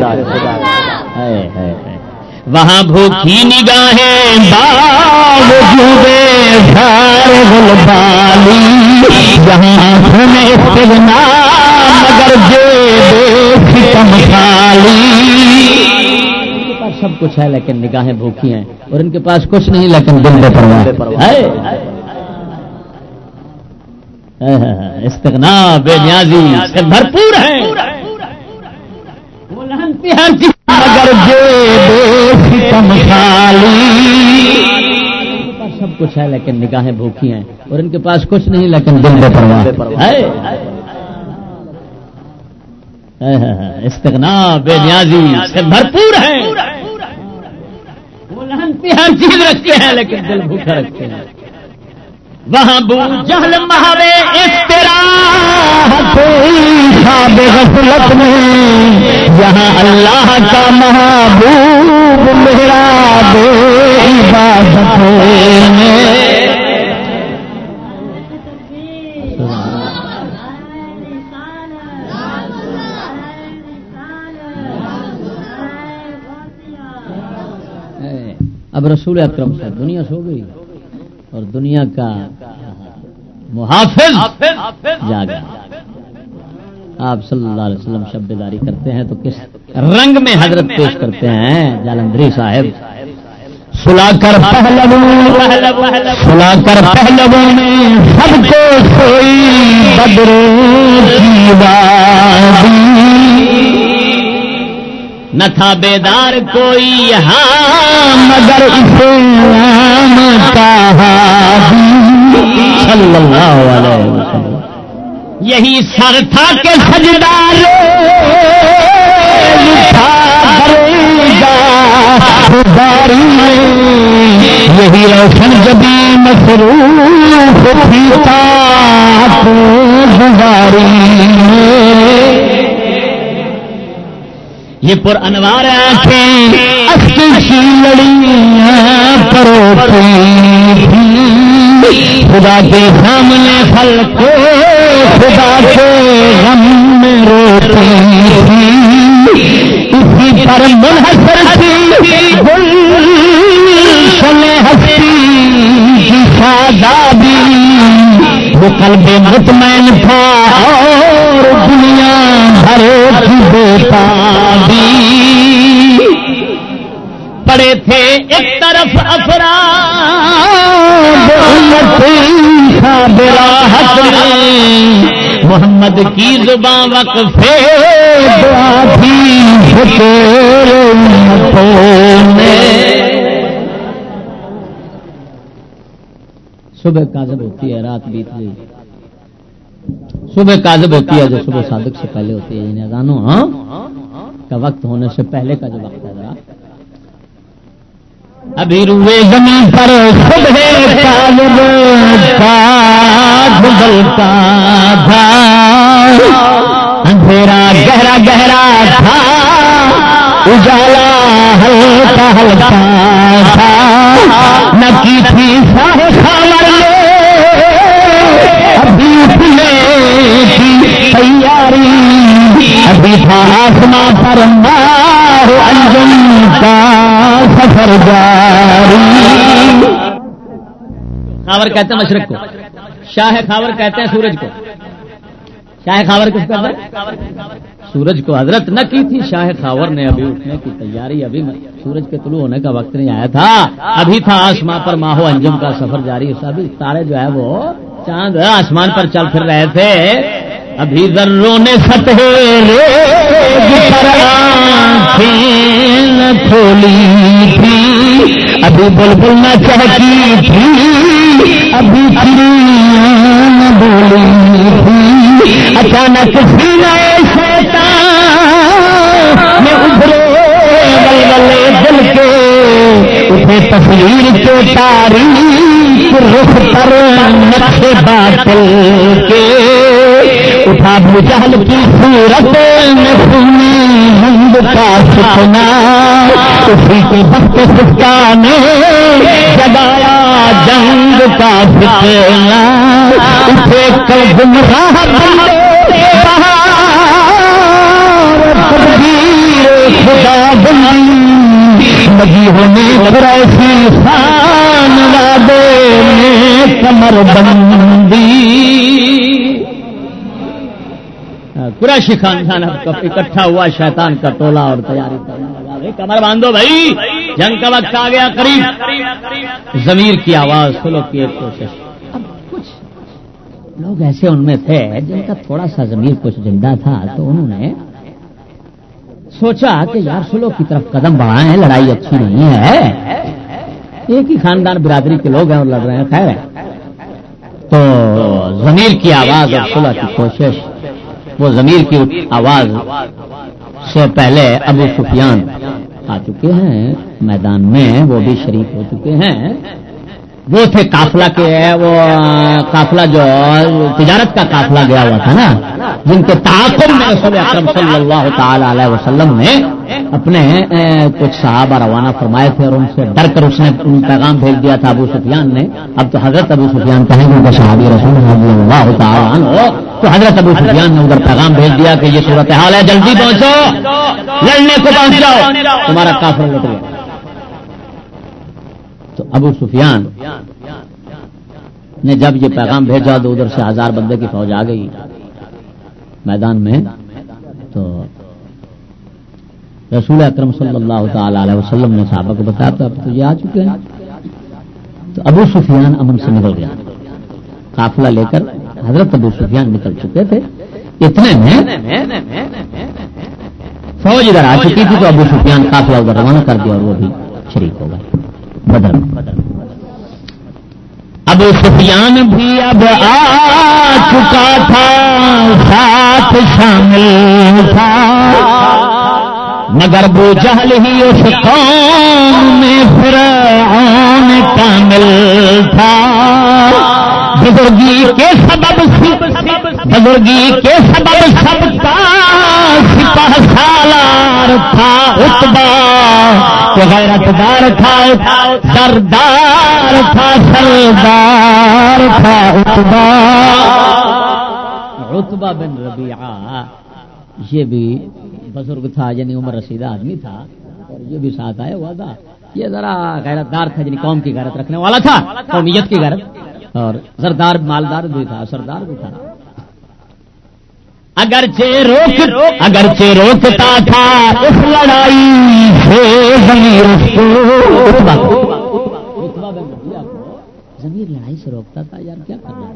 وہاں بھوکی نگاہیں جہاں مگر سب کچھ ہے، لیکن نگاہیں بھوکی ہیں اور ان کے پاس کچھ نہیں، لیکن دل بے پرواہ استغنا، بے نیازی سے بھرپور ہے سب کچھ ہے، لیکن نگاہیں بھوکی ہیں اور ان کے پاس کچھ نہیں، لیکن دل بے پرواہ استغنا، بے نیازی سے بھرپور ہے ہر چیز رکھتے ہیں، لیکن دل بھوکا رکھتے ہیں۔ وہاں بو جہل مہارے غفلت میں جہاں اللہ کا محبوب میرا بے عبادت میں اب رسول اکرم سے دنیا سو گئی اور دنیا کا محافظ جاگا آپ صلی اللہ علیہ وسلم شب داری کرتے ہیں تو کس رنگ میں حضرت پیش کرتے ہیں؟ جالندری صاحب۔ سلا کر سلا کر پہلو سب کو سوئی نہ تھا بیدار کوئی یہاں، مگر اسلام صلی اللہ علیہ وسلم۔ یہی سر تھا کہ سجدار یہی روشن جبھی مصروف تھا گزاری یہ پر انوار خدا کے سامنے پھل کو خدا کے غم میں روتی اسی پر منحصر تھی گل ہستی شادابی وہ قلب مطمئن تھا اور دنیا بھر کی پڑے تھے ایک طرف محمد کی زبان وقفے صبح کاذب ہوتی ہے رات بیت گئی صبح کاذب ہوتی ہے جو صبح صادق سے پہلے ہوتی ہے یعنی اذانوں ہاں؟ کا وقت ہونے سے پہلے کا جو وقت ہے ذرا۔ ابھی روئے زمین پر بدلتا تھا اندھیرا گہرا گہرا تھا اجالا ہلکا ہلکا تھا۔ نہ کی تھی سارے کی تیاری ابھی تھا آسمان پر مار ماہ انجم کا سفر جاری۔ خاور کہتے ہیں مشرق کو۔ شاہ خاور کہتے ہیں سورج کو۔ شاہ خاور کس کا سورج کو۔ حضرت نہ کی تھی، شاہ خاور نے ابھی اٹھنے کی تیاری۔ ابھی سورج کے طلوع ہونے کا وقت نہیں آیا تھا۔ ابھی تھا آسمان پر ماہو انجم کا سفر جاری۔ ابھی تارے جو ہے وہ چاند آسمان پر چل پھر رہے تھے۔ ابھی ذروں نے سطح کھولی تھی۔ ابھی بلبل نہ چہکی تھی۔ ابھی نہ بولی تھی۔ اچانک سینے میں ابھرے بلبلے دل کے۔ اٹھے تصویر کے تاریخ رخ پر نقش باطل کے۔ اٹھا بجہل کی صورت میں سنی ہند کا سپنا اسی کے وقت سکا نے جگایا جنگ کا فتنا اٹھے کل گمراہ خدا بندی۔ لگی ہونے پر ایسی سان وادے میں کمر بندی۔ قریشی خاندان اکٹھا ہوا، شیطان کا ٹولا اور تیاری کرنا کمر باندھو بھائی، جنگ کا وقت آ گیا قریب۔ ضمیر کی آواز سلو کی ایک کوشش۔ اب کچھ لوگ ایسے ان میں تھے جن کا تھوڑا سا ضمیر کچھ زندہ تھا، تو انہوں نے سوچا کہ یار سلو کی طرف قدم بڑھائیں، لڑائی اچھی نہیں ہے۔ ایک ہی خاندان برادری کے لوگ ہیں اور لڑ رہے ہیں، خیر۔ تو ضمیر کی آواز اور سلح کی کوشش۔ وہ ضمیر کی آواز سے پہلے ابو سفیان آ چکے ہیں۔ میدان میں وہ بھی شریک ہو چکے ہیں۔ وہ تھے کافلا کے، وہ کافلا جو تجارت کا کافلا گیا ہوا تھا نا، جن کے تعاقب میں رسول اکرم صلی اللہ تعالی علیہ وسلم نے اپنے کچھ صحابہ روانہ فرمائے تھے اور ان سے ڈر کر اس نے پیغام بھیج دیا تھا ابو سفیان نے۔ اب تو حضرت ابو سفیان کہیں گے صحابی رسول اللہ تعالیٰ تو حضرت ابو سفیان نے ادھر پیغام بھیج دیا کہ یہ صورت حال ہے جلدی پہنچو لڑنے کو پہنچ جاؤ تمہارا کافر لٹ گیا۔ تو ابو سفیان نے جب یہ پیغام بھیجا تو ادھر سے ہزار بندے کی فوج آ گئی۔ میدان میں تو رسول اکرم صلی اللہ تعالی علیہ وسلم نے صحابہ کو بتایا تو اب تو یہ آ چکے ہیں۔ تو ابو سفیان امن سے نکل گیا قافلہ لے کر حضرت ابو سفیان نکل چکے تھے۔ اتنے میں فوج ادھر آ چکی تھی تو ابو سفیان قافلہ ادھر روانہ کر دیا اور وہ بھی شریک ہو گئے۔ بدر ابو سفیان بھی اب آ چکا تھا، ساتھ شامل تھا۔ مگر بو جہل ہی اس قوم میں فرعون کامل تھا۔ بزرگی کے سبب بزرگی کے سبب سب کا سپاہ سالار تھا اتبا غیرت دار تھا سردار تھا سردار تھا اتبا اتبا بن ربیعہ، یہ بھی بزرگ تھا یعنی عمر رسیدہ آدمی تھا، اور یہ بھی ساتھ آیا ہوا تھا یہ ذرا غیرت دار تھا یعنی قوم کی غیرت رکھنے والا تھا، قومیت کی غیرت۔ اور سردار مالدار بھی تھا، سردار بھی تھا۔ اگر روک، اگرچہ روکتا تھا، اس لڑائی سے لڑائی سے روکتا تھا، یار کیا کرنا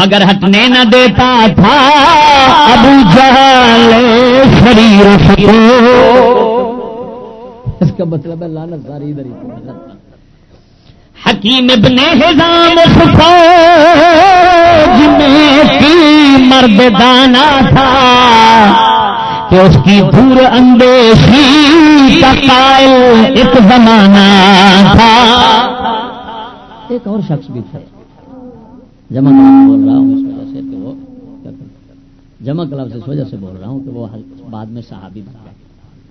مگر ہٹنے نہ دیتا تھا، ابو جہل شریر اس کا مطلب ہے لالت ساری ادھر حکیم ابن حزام فوج میں کی مرد دانا تھا، کہ اس کی دور اندیشی کا قائل ایک زمانہ تھا۔ ایک اور شخص بھی تھا۔ جمع بول رہا ہوں، اس وجہ سے کہ وہ جمع کلب اس وجہ سے بول رہا ہوں کہ وہ بعد میں صحابی بن گئے۔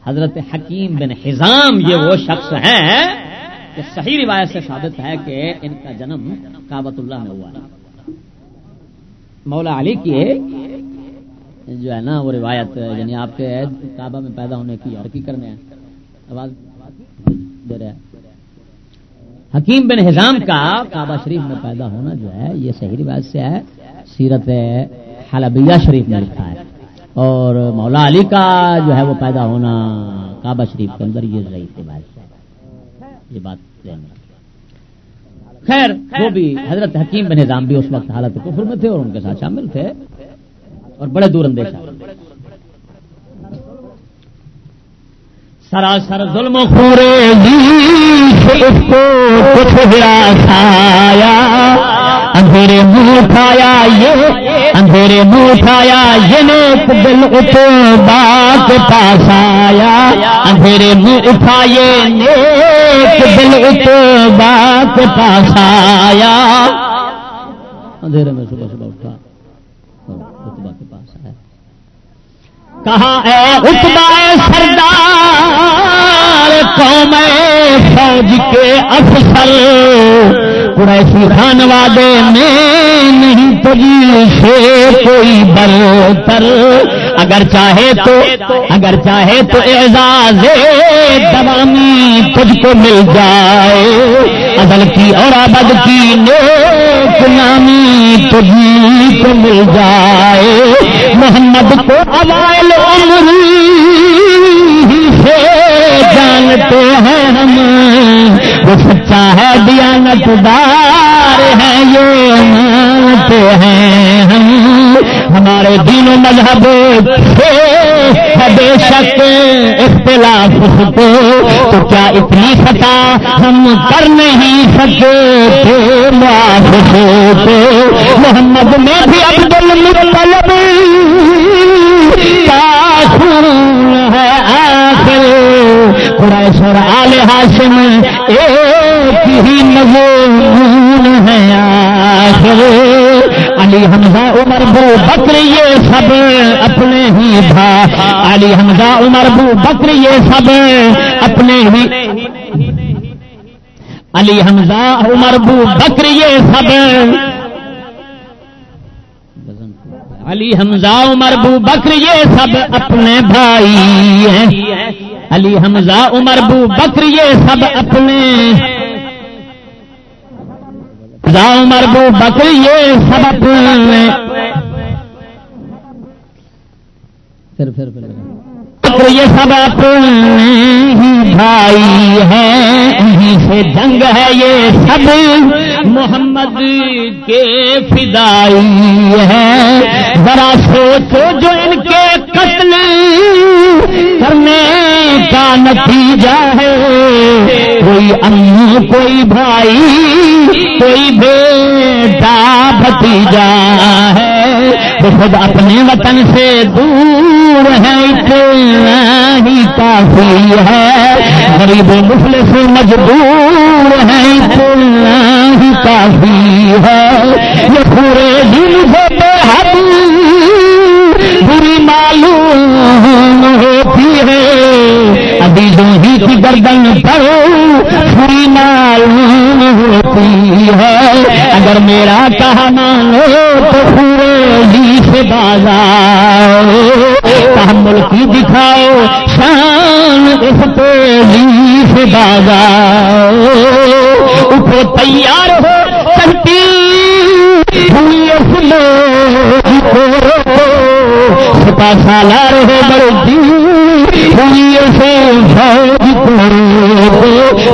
حضرت حکیم بن حزام یہ وہ شخص ہیں کہ صحیح روایت سے ثابت ہے کہ ان کا جنم کابت اللہ میں ہوا ہے۔ مولا علی کی جو ہے نا وہ روایت یعنی آپ کے کعبہ میں پیدا ہونے کی اور کی کرنے ہیں۔ آواز دے رہے حکیم بن حزام کا کعبہ شریف میں پیدا ہونا جو ہے، یہ صحیح روایت سے ہے۔ سیرت حلبیہ شریف میں لکھا ہے۔ اور مولا علی کا جو ہے وہ پیدا ہونا کعبہ شریف کے اندر، یہ رہی تھی بات یہ بات خیر، وہ بھی حضرت حکیم بن نظام بھی اس وقت حالت کفر میں تھے اور ان کے ساتھ شامل تھے اور بڑے دور اندیش سراسر ظلم خورے کو کچھ سایا اندھیرے منہ اٹھایا یہ، اندھیرے منہ اٹھایا یہ نیک دل اٹھو بات پاس آیا۔ اندھیرے منہ اٹھائے نیک دل اٹھو بات پاس آیا۔ اندھیرے میں صبح صبح اٹھا۔ ہاں، اتبا کے پاس آیا۔ کہاں اے اتبا سردار قوم فوج کے افسر۔ قریشی خان وادے میں نہیں تجی سے کوئی برتر۔ اگر چاہے تو اگر چاہے تو اعزاز دوامی تجھ کو مل جائے۔ ادل کی اور ابد کی نیک نامی تجھی کو مل جائے۔ محمد کو اوائل عمری جانتے ہیں ہم۔ وہ سچا ہے دیانت دار ہے یہ مانتے ہیں ہم۔ ہمارے دین و مذہب سے بے شک اختلاف کو۔ تو کیا اتنی سطح ہم کر نہیں سکے تھے معاف کو محمد میں بھی عبد المطلب کا خون اور آل ہاشم ایک ہی مضمون ہے آخر۔ علی حمزہ عمر بو بکر یہ سب اپنے ہی بھا علی حمزہ عمر بو بکر یہ سب اپنے ہی۔ علی حمزہ عمر بو بکر یہ سب۔ علی حمزہ عمر بو بکر یہ سب اپنے بھائی ہیں۔ علی حمزہ، عمر بو بکر، یہ سب اپنے۔ عمر بو بکر، یہ سب اپنے۔ پھر پھر پھر۔ یہ سب اپنے ہی بھائی ہیں انہیں سے جنگ ہے یہ سب۔ محمد کے فدائی ہے۔ ذرا سوچو جو ان کے قتل کرنے کا نتیجہ ہے۔ کوئی امی، کوئی بھائی، کوئی بیٹا بھتیجا ہے۔ وہ خود اپنے وطن سے دور ہے اتنا ہی کافی ہے۔ غریب مفلس مجبور ہے اتنا ہی کافی ہے۔ یہ پورے دن سے بے حد بری معلوم ہوتی ہے۔ ابھی جو ہی کی گردن پر بری معلوم ہوتی ہے۔ اگر میرا کہا مانو تو پورے ہی سے بازار تحمل کی دکھاؤ، شان اس پہ ہی سے اٹھو تیار ہو سکتی ہوئی اس لوگ سپا سالار ہو بڑی ہوئی اسے فوج کو۔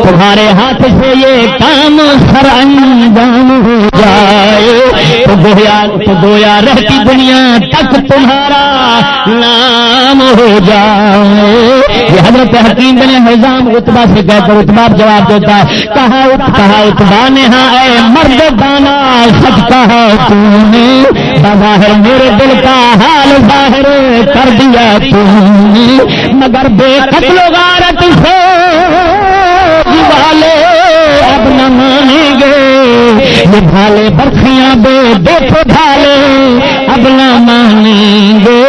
تمہارے ہاتھ سے یہ کام سر انجام ہو۔ تو گویا تو گویا رہتی دنیا تک تمہارا نام ہو جائے۔ یہ حضرت حکیم بن نظام اتبا سے کہہ کر اتبا جواب دیتا ہے کہا کہا اتبا نے ہاں اے مرد دانا سچ کہا تم نے بظاہر میرے دل کا حال ظاہر کر دیا تم نے مگر بے قتل و غارت سے جی والے، اب نہ مانیں یہ بھالے برفیاں بے دیکھو بھالے اب نہ مانیں گے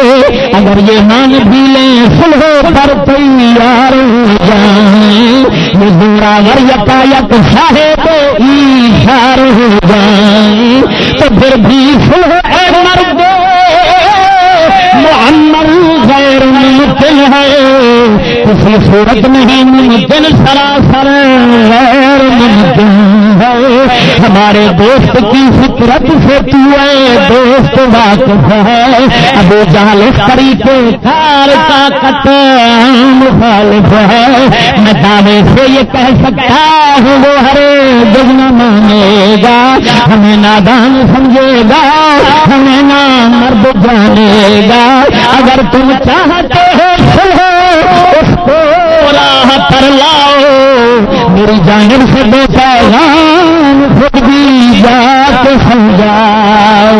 اگر یہ مان بھی لیں سلو پر تیار جائیں یہ دورا ور یکا یک صاحب اشار ہو جائیں تو پھر بھی سلو اے مرد ہے۔ کسی صورت نہیں، ممکن سراسر غیر ممکن۔ ہے ہمارے دوست کی فطرت سے تو دوست واقف ہے۔ ابو جال اس طریقے کار کا قطع مخالف ہے۔ میں دعوے سے یہ کہہ سکتا ہوں، وہ ہر دگنا مانے گا۔ ہمیں نادان سمجھے گا، ہمیں نہ مرد جانے گا۔ اگر تم چاہتے ہو اس کو راہ پر لاؤ۔ میری جانب سے دو پیغام بھی سمجھاؤ۔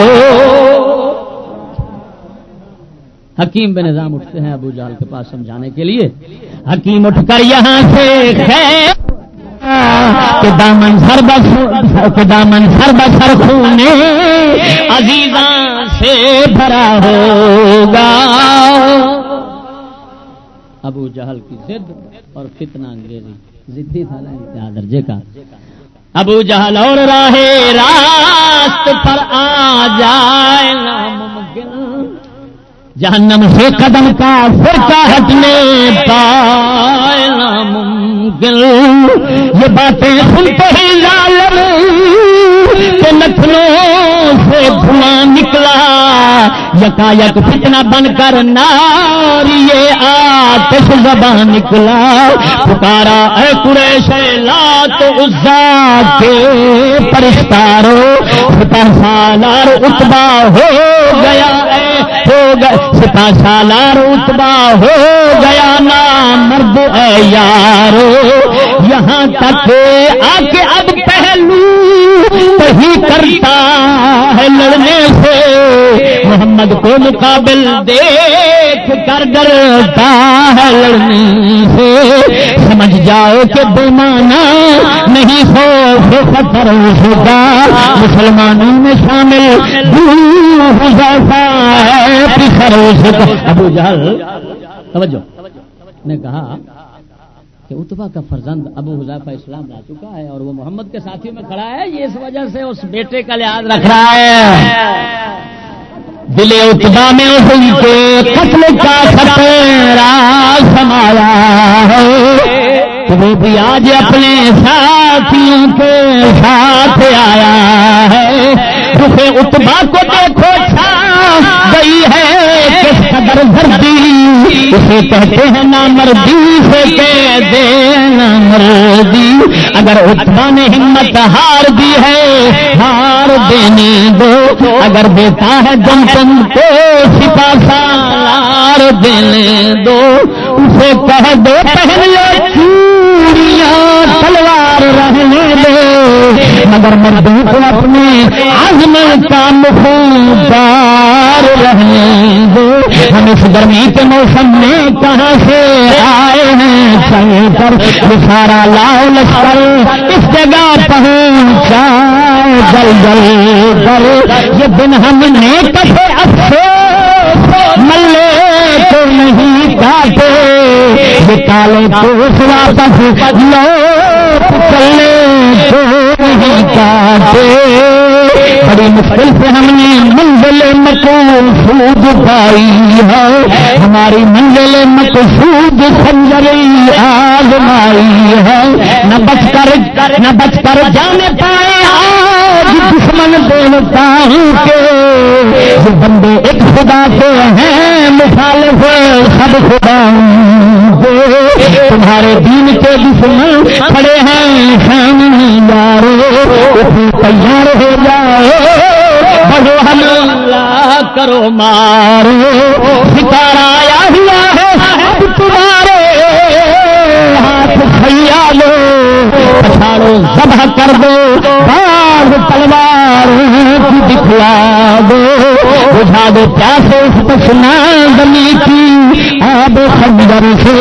حکیم بے نظام اٹھتے ہیں ابو جال کے پاس سمجھانے کے لیے۔ حکیم اٹھ کر یہاں سے کہ دامن سر بس دامن سر بسر خونے عزیزاں سے بھرا ہوگا۔ ابو جہل کی ضد اور فتنہ انگریزی۔ ضدی تھا نا درجے کا۔ ابو جہل اور راہ راست پر آ جائے ناممکن جہنم سے قدم کا فرقہ ہٹنے پائے ناممکن یہ باتیں سنتے ہی لالم کے نتنوں سے دھواں نکلا۔ یکا یک فتنہ بن کر ناری آتش زبان نکلا۔ پکارا اے قریش، لا تو عزا کے پرستارو۔ فتح سالار اتبا ہو گیا۔ اے ہو گئے ستا سالار اتبا ہو گیا نا مرد اے یارو، یہاں تک آ کے اب پہلو وہی کرتا ہے لڑنے سے۔ محمد کو مقابل دیکھ کر ڈرتا ہے لڑنے سے۔ سمجھ جاؤ کہ بےمانا نہیں ہو خطر ہوگا۔ مسلمانوں میں شامل ابو جہل، توجہ۔ نے کہا کہ اتبا کا فرزند ابو حذافہ اسلام لا چکا ہے اور وہ محمد کے ساتھیوں میں کھڑا ہے، یہ اس وجہ سے اس بیٹے کا لحاظ رکھ رہا ہے۔ دل اتبا میں اس کے قتل کا خطرہ سمایا ہے وہ بھی آج اپنے ساتھیوں کے ساتھ آیا ہے۔ اسے اتبا کو دیکھو، چھا گئی ہے۔ قدر زردی اسے کہتے ہیں نامردی سے کہہ دے نامردی۔ اگر اتبا نے ہمت ہار دی ہے، ہار دینے دو۔ اگر دیتا ہے دم تم کو سپا سالار دینے دو۔ اسے کہہ دو پہن لے چوڑیاں تلوار رہنے دے مگر مردوں کو اپنے عزم کا مخوبار رہنے دو ہم اس گرمی کے موسم میں کہاں سے آئے ہیں؟ چل کر سارا لاؤ لشکر اس جگہ پہنچا۔ جل جل کر یہ دن ہم نے کسے افسوس، ملے تو نہیں کاٹے۔ یہ کالے پوس واپس لو چلے تو نہیں کاٹے بڑی مشکل سے ہم نے منزل مقصود پائی ہے۔ ہماری منزل مقصود سنجری آزمائی ہے۔ نہ بچ کر، نہ بچ کر جانے پائے آج دشمن دیوتاؤں کے۔ بندے ایک خدا کے ہیں مخالف سب خداؤں کے۔ تمہارے دین کے دشمن کھڑے ہیں سامنے یارو تیار ہو جاؤ، بڑھو حملہ کرو مارو۔ ستارہ آیا ہوا ہے تمہارے ہاتھ کھیا لو پچھاڑو ذبح کر دو باغ تلوار۔ دکھلا دو بجھا دو پیاسے پسنا گلی کی۔ آب خنجر سے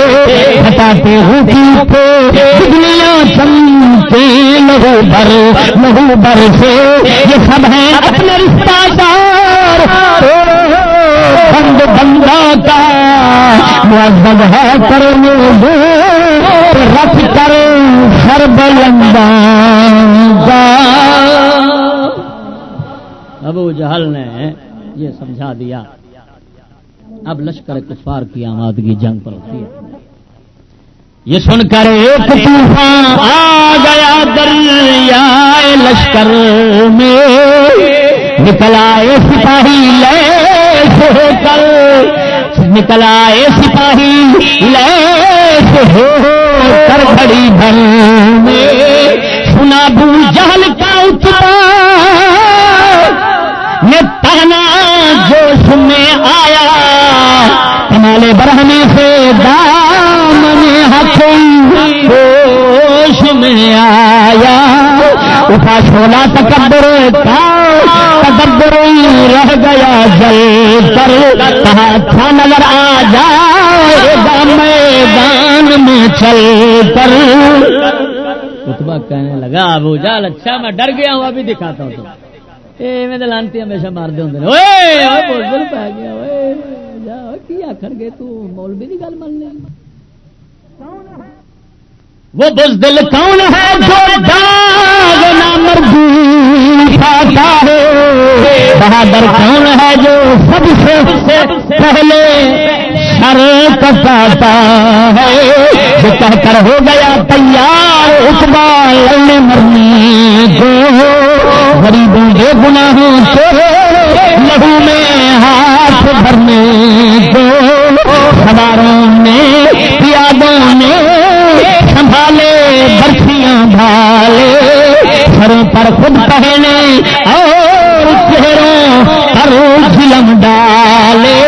ہٹاتے ہو کی کو بجلیاں چمتے لہو بر لہو بر سے۔ یہ سب ہیں اپنے رشتہ دار۔ بند بندہ کا معذب ہے کرنے دو۔ رکھ کر سر بلندہ ابو جہل نے یہ سمجھا دیا۔ اب لشکر کفار کی آمادگی جنگ پر ہوتی ہے۔ یہ سن کر ایک طوفان آ گیا دریا لشکر میں نکل آئے سپاہی لے ہو کر۔ نکل آئے سپاہی لے ہو کر گھڑی بھر میں۔ سنا بو جہل کا اترا یہ تانا جوش میں آیا کمالے برہنے سے دامن ہوش میں آیا۔ اٹھا چھولا تکبر تھا تکبر رہ گیا جل کر کہا اچھا نظر آ جائے میدان میں چل کر کہنے لگا، ابو جال اچھا میں ڈر گیا ہوں، ابھی دکھاتا ہوں لانتی ہمیشہ مار دے ہوں بول پہ گیا کی آخر گے تو؟ مولوی کی گل من لی وہ بزدل کون ہے جو داغ نامردی کھاتا ہے؟ بہادر کون ہے جو سب سے پہلے سر کٹاتا ہے؟ جو کہہ کر ہو گیا تیار اتبا مرنے کو غریبوں کے گناہوں سے لہو میں ہاتھ بھرنے کو سواروں نے پیادوں نے سنبھالے برفیاں بھالے سروں پر خود پہنے اور چہروں پر ظلم ڈالے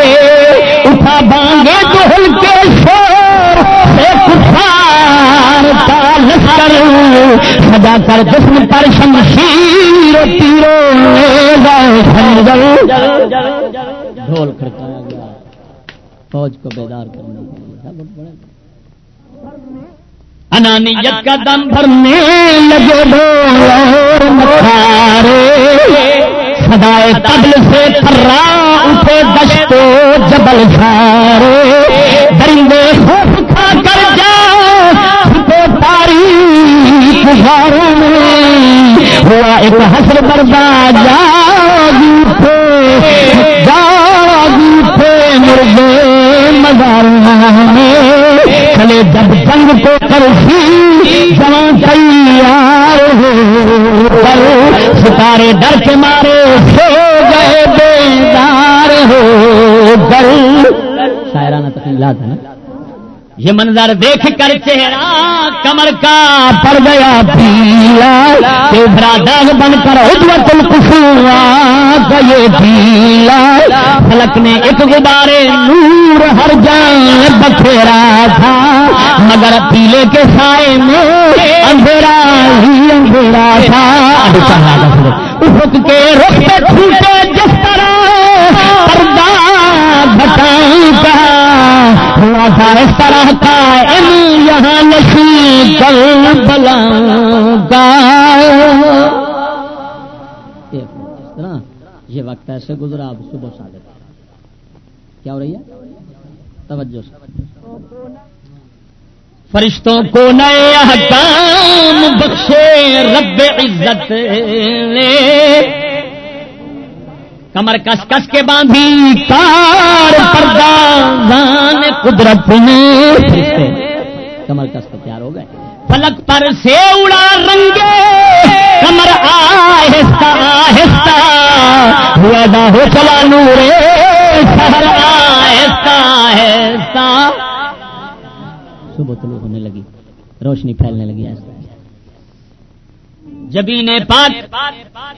اٹھا بانگے دہل کے شور سے کفار کا لشکر سجا کر جسم پر شمشیر تیروں لے ڈھول کھڑکایا گیا۔ فوج کو بیدار کرنے کے لیے۔ انانیت کا دم بھرنے لگے سدائے تبل سے تھرا اٹھے دشتو جبل سارے۔ درندے خوف کھا کر جا تاری کشاروں میں۔ ہوا ایک حسر بردا جاگی تھے جاگی تھے مردے مزاروں میں چلے جب جنگ کو کرسی، جوان تیار ہو پر ستارے ڈر کے مارے سو گئے بیدار ہو ڈر شاعرانہ تفصیلات ہے نا؟ یہ منظر دیکھ کر چہرہ کمر کا پڑ گیا پیلا تیسرا داغ بن کر ادوت القصوا کا یہ پیلا۔ فلک نے ایک غبارے نور ہر جان بکھیرا تھا، مگر پیلے کے سائے میں اندھیرا ہی اندھیرا تھا۔ افق کے رخ پہ چھوٹے جس طرح پردہ گھٹاؤں کا ہوا تھا اس طرح کا یہاں نشی کل بلا یہ وقت ایسے گزرا اب صبح ساڑھے کیا ہو رہی ہے؟ توجہ فرشتوں کو نئے احکام بخشے، رب عزت نے کمر کس کس کے باندھی کار پردان قدرت نے کمر کس کے تیار ہو گئے۔ پلک پر سے اڑا رنگے، کمر آہستہ آہستہ، ہوا ہو چلا نورے، شہر آہستہ آہستہ۔ صبح طلوع ہونے لگی، روشنی پھیلنے لگی ایسا جبین پاک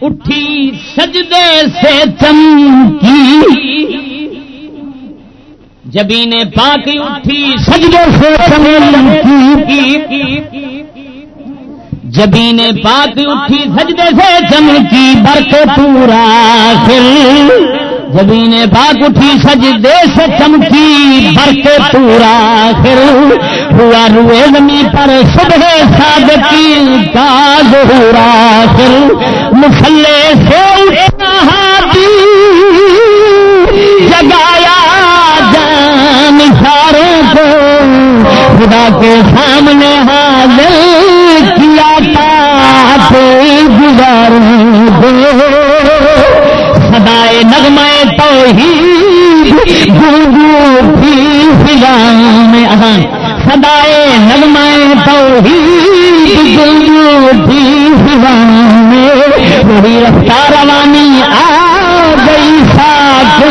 اٹھی سجدے سے چمکی۔ جبین پاک اٹھی سجدے سے چمکی۔ جبین پاک اٹھی سجدے سے چمکی۔ برق پورا پھر۔ جبین پاک اٹھی، سجدے سے چمکی برق پورا پھر ہوا روئے زمین پر، صبح صادقی کا ظہورا پھر مسلے سے اٹھنا ہاتھی، جگایا جان ساروں کو۔ خدا کے سامنے حاضر کیا پاپ گزاروں کو سدائے نغمے تو ہی سدائے نغمائے میں رفتار روانی آ گئی ساتھ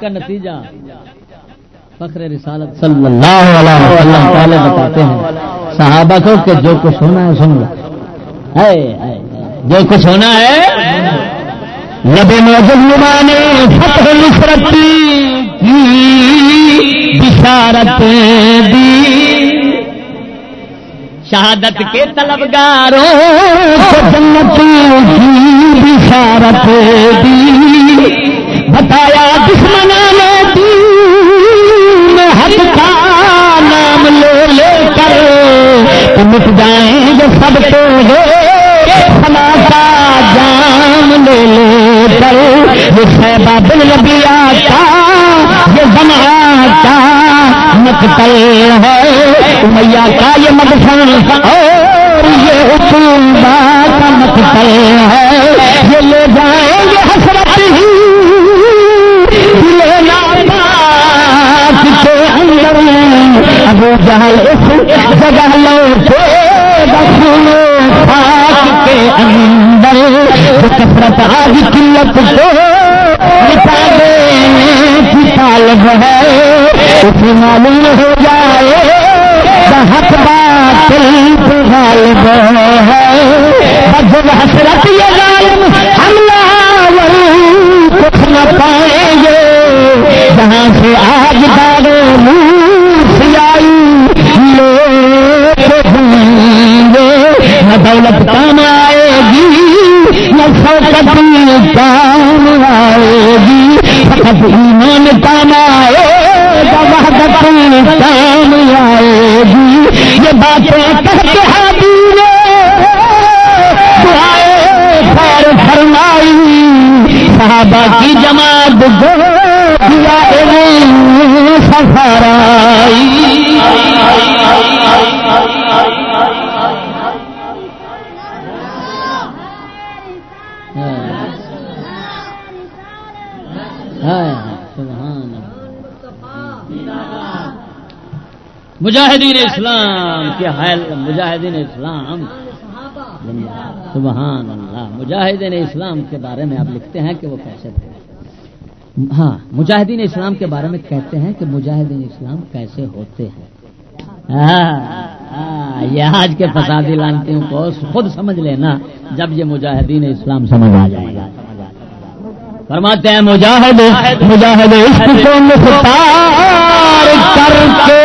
کا نتیجہ فخر رسالت صلی اللہ علیہ وسلم پہلے بتاتے ہیں۔ صحابہ کو کہ جو کچھ ہونا ہے سن لو۔ جو کچھ ہونا ہے۔ نبی موجود فتح نصرت کی بشارت دی۔ شہادت کے طلبگاروں جنت کی بشارت دی۔ بتایا دشمنوں نے دین حق کا نام لے لے کر۔ مٹ جائیں گے سب تو سما کا جام لے لے کر۔ یہ صحبہ بن ربیا کا یہ بنا کا مقتل ہے، امیہ کا یہ مدفن اور یہ حکومہ کا مقتل ہے۔ یہ لے جائیں گے حسرت ہی۔ ابو جہل اس جگہ لوٹے خاک کے اندر کثرت آج قلت کو مٹا دینے کی طالب ہے۔ اسے معلوم ہو جائے حق باطل پہ غالب ہے۔ جب حسرت یہ غالب ہم حملہ کچھ نہ پائیں گے۔ جہاں سے آج دارے گی نہ سوکت کام آئے گی فقط ایمان کام آئے گا وحدت کام آئے گی یہ باتیں کہہ کے حابیل دعائے خیر فرمائی، صحابہ کی جماعت گو دیا سفارائی مجاہدین اسلام، کیا مجاہدین اسلام۔ سبحان اللہ۔ مجاہدین اسلام کے بارے میں آپ لکھتے ہیں کہ وہ کیسے تھے۔ ہاں مجاہدین اسلام کے بارے میں کہتے ہیں کہ مجاہدین اسلام کیسے ہوتے ہیں۔ ہاں، ہاں، یہ آج کے فسادی لانتیوں کو خود سمجھ لینا جب یہ مجاہدین اسلام سمجھ آ جائے گا۔ فرماتے ہیں، مجاہد مجاہد کر کے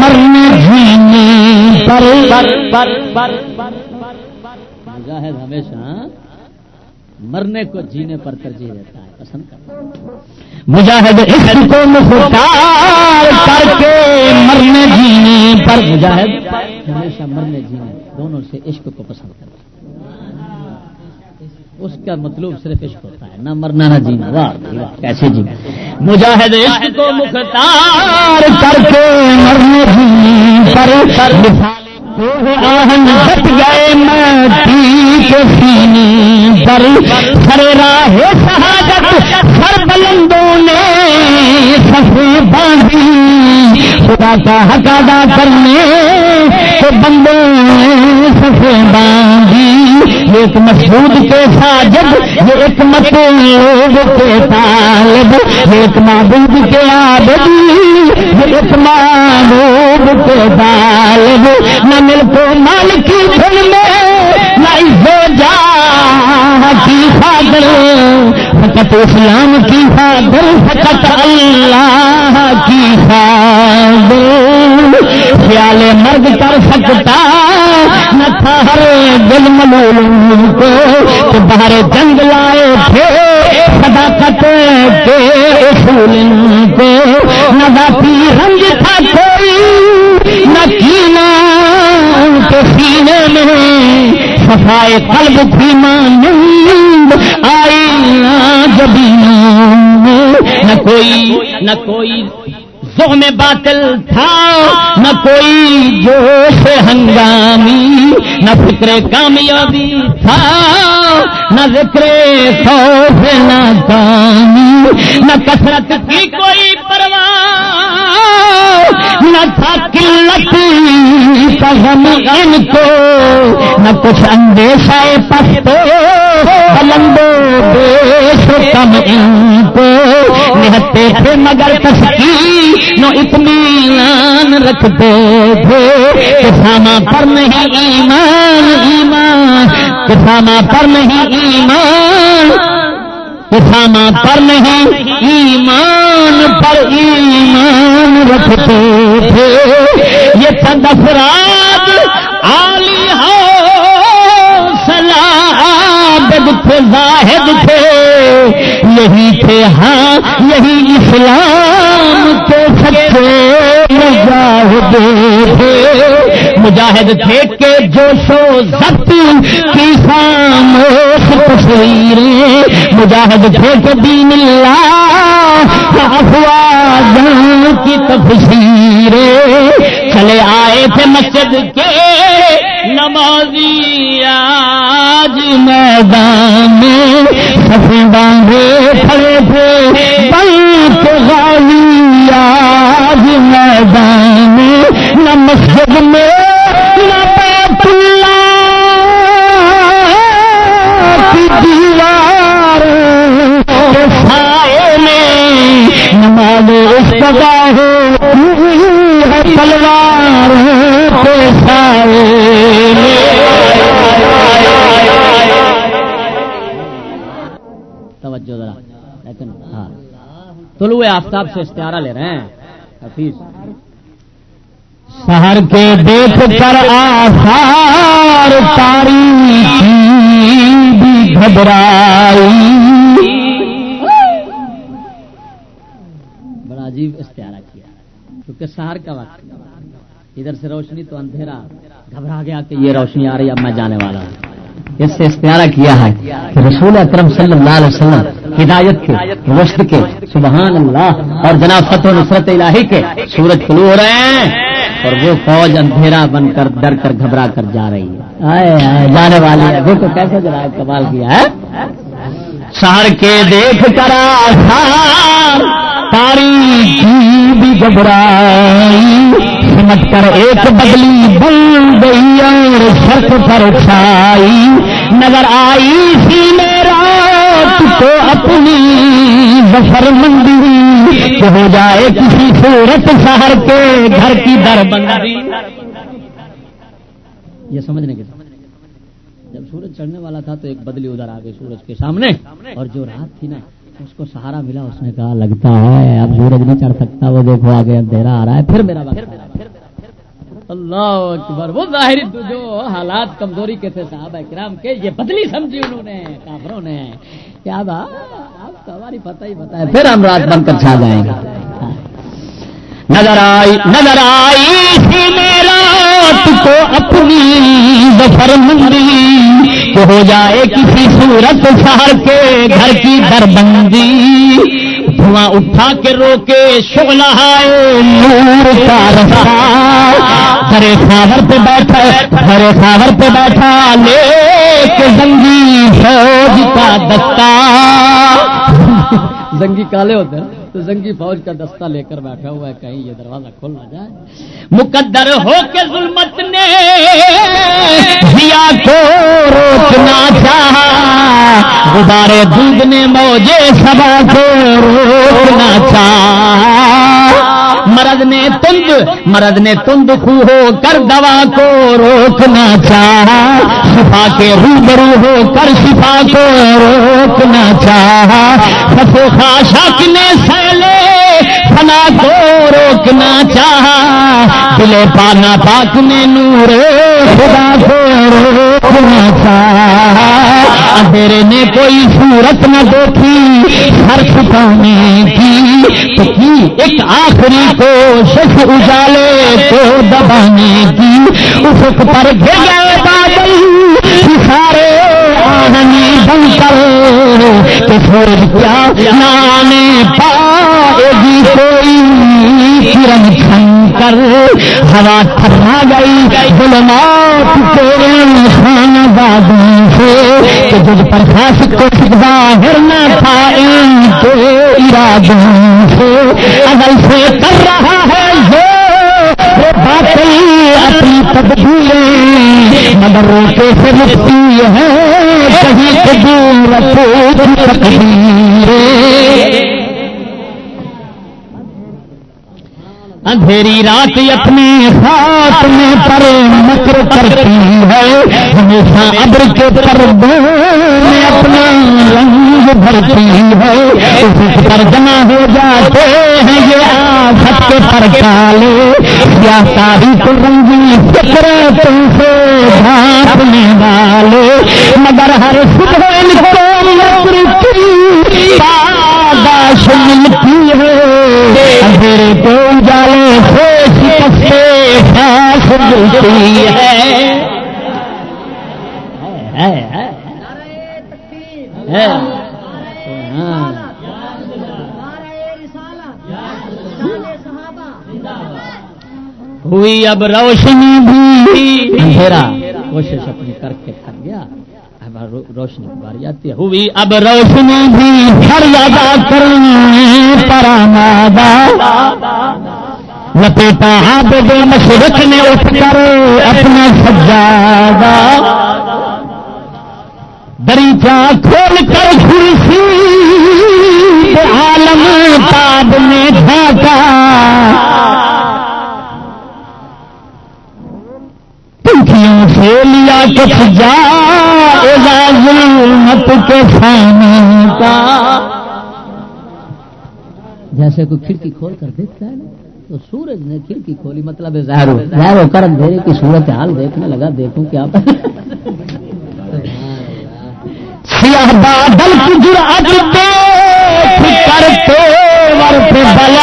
مرنے جینے پر۔ مجاہد ہمیشہ مرنے کو جینے پر ترجیح دیتا ہے، پسند کرتا مجاہد، عشق کو مختار کر کے مرنے جینے پر۔ مجاہد ہمیشہ مرنے جینے، دونوں سے عشق کو پسند کرتا ہے۔ اس کا مطلوب صرف عشق ہوتا ہے، نہ مرنا، نہ جینا، واہ کیسے جی مجاہد عشق کو مختار کر کے مرنے جینے پر آہن بٹ گئے مٹی کے سینے پر۔ سر راہ شہادت، سر بلندوں نے سفے باندھی۔ خدا کا حق ادا کرنے کے بندوں نے سفے باندھی۔ ایک مسعود کے ساجد، یہ ایک مطلوب کے طالب ایک معبود کے عابدی یہ ایک معبود کے طالب۔ نہ مل کو مال کی دھن میں، نہ ہو جا کی فادر فقط اسلام کی فادر فقط اللہ کی فادر خیال مرد کر سکتا تھا ہر دل ملول کو باہر جنگ لائے تھے، صداقت کے کو۔ نہ ذاتی رنگ تھا کوئی، نہ کینا کے سینے میں۔ صفائے قلب تھی مانند آئی جبینا نہ کوئی نہ کوئی میں باطل تھا، نہ کوئی جوش ہنگامی، نہ فکر کامیابی تھا، نہ ذکر خوف نہ کامی نہ کثرت کی کوئی پرواہ، نہ تھا قلت کا غم ان کو، نہ کچھ اندیشہ پستو بلندو بیش کم ان کو۔ نہتے تھے مگر تسکی نو اطمینان رکھتے تھے کسانا پر نہیں ایمان ایمان کسانا پر نہیں ایمان کسانا پر نہیں ایمان، پر ایمان رکھتے تھے یہ چند افراد عالی ہو سلاد تھے، زاہد تھے، یہی تھے ہاں یہی اسلام۔ کے مجاہد تھے۔ مجاہد تھے کہ جو سو ضبط کی خاموش تصویریں مجاہد تھے کہ دین اللہ افواج کی تفسیریں چلے آئے تھے مسجد کے نمازی آج میدان میں۔ سفی باندھے کھڑے تھے بلک غالی میدان نہ مسجد میں، نہ بیت اللہ کی دیوار سائے میں۔ نماز اس جگہ ہے تلوار کے سائے توجہ ذرا، لیکن ہاں طلوع آفتاب سے استعارہ لے رہے ہیں، حفیظ۔ شہر کے دیکھ کر آثار تاریخی بھی گھبرائی۔ بڑا عجیب استعارہ کیا۔ کیونکہ شہر کا وقت ادھر سے روشنی تو اندھیرا۔ گھبرا گیا کہ یہ روشنی آ رہی اب میں جانے والا ہوں۔ اس سے استعارہ کیا ہے کہ رسول اکرم صلی اللہ علیہ وسلم ہدایت کے، رشد کے، سبحان اللہ، اور جناب فتح نصرت الہی کے سورج طلوع ہو رہے ہیں۔ اور وہ فوج اندھیرا بن کر ڈر کر گھبرا کر جا رہی ہے۔ جانے والی ہے۔ دیکھو کیسے ذرا کمال کیا ہے۔ شہر کے دیکھ کر آسان تاریخی بھی گھبرائی سمجھ کر ایک بدلی بن گئی اور سرک پر چھائی نظر آئی سی تو اپنی بفر مندی ہو جائے کسی صورت شہر کے گھر کی در بندی یہ سمجھنے کے جب سورج چڑھنے والا تھا تو ایک بدلی ادھر آ گئی سورج کے سامنے۔ اور جو رات تھی نا، اس کو سہارا ملا، اس نے کہا، لگتا ہے اب سورج نہیں چڑھ سکتا، وہ دیکھو آگے اندھیرا آ رہا ہے، پھر میرا اللہ اکبر۔ وہ ظاہری جو حالات کمزوری کے تھے صاحب کرام کے، یہ بدلی سمجھی انہوں نے، کافروں نے۔ کیا آپ تو ہماری پتہ ہی پتہ پھر ہم رات بن کر چھا جائیں گے۔ نظر آئی نظر آئی سی میرا کو اپنی بفر مندی تو ہو جائے کسی صورت شہر کے گھر کی دربندی۔ دھواں اٹھا کے روکے، شغلہ نور کا رسا ہرے ساور پہ بیٹھا ہرے ساور پہ بیٹھا لے کے زنگی، فوج کا دستہ زنگی کالے ہوتے ہیں۔ تو زنگی فوج کا دستہ لے کر بیٹھا ہوا ہے، کہیں یہ دروازہ کھول نہ جائے۔ مقدر ہو کے ظلمت نے کو روکنا چاہا۔ غبارے دودھ نے موجے سبا کو روکنا چاہا۔ مرد نے تند مرد نے تند خو ہو کر دوا کو روکنا چاہا شفا کے روبرو ہو کر شفا کو روکنا چاہا سفو خاشاک نے سیلے فنا کو روکنا چاہا دلے پانا پاک نے نور، خدا کو روکنا چاہا۔ اندھیرے نے کوئی صورت نہ دیکھی ہر چھپانے کی۔ تو کی ایک آخری کوشش اجالے کو دبانے کی؟ افق پر گر گئے بادل، سارے آہنی بن کر کہ سورج کیا نانے پائے گی کوئی؟ کرن چھن کر ہوا تھرا گئی، ظلمات تیرے خان بادوں سے۔ کہ جج پر خاص کو ظاہر نہ تھا، ان کے ارادوں سے۔ اگل سے کر رہا ہے یہ اپنی تبدیلیں مگر روکے سے مکتی ہے کہیں قبول اندھیری رات اپنے ہاتھ میں پر مکر کرتی ہے۔ ہمیشہ ابر کے پردوں میں اپنا رنگ بھرتی ہے۔ اس پر جمع ہو جاتے ہیں یہ آفت کے پر کالے یا تاریخ رنگی فکر تم سے ڈھانپنے والے۔ مگر ہر صبح ان کو پاداش ملتی ہے۔ اندھیرے کو جالے سے شکستے خاص ملتی ہے۔ ہوئی اب روشنی بھی۔ اندھیرا کوشش اپنی کر کے تھک گیا روشنی باری آتی ہے۔ ہوئی اب روشنی بھی ہر یادا کرنے پر لپیٹا ہاتھ دے مشرق نے اٹھ کر اپنا سجادہ۔ دریچہ کھول کر خرسی عالم تاب نے ڈھاکا پنکھیوں سے لیا کچھ جا۔ ظلمت کے سامنے کا۔ جیسے کوئی کھڑکی کھول کر دیکھتا ہے نا، تو سورج نے کھڑکی کھولی مطلب ظاہر ہو ظاہر ہو کر اندھیرے کی صورت حال دیکھنے لگا، دیکھوں کیا۔ سیاہ بادل کی جرأت دیکھ کر تیور پہ بل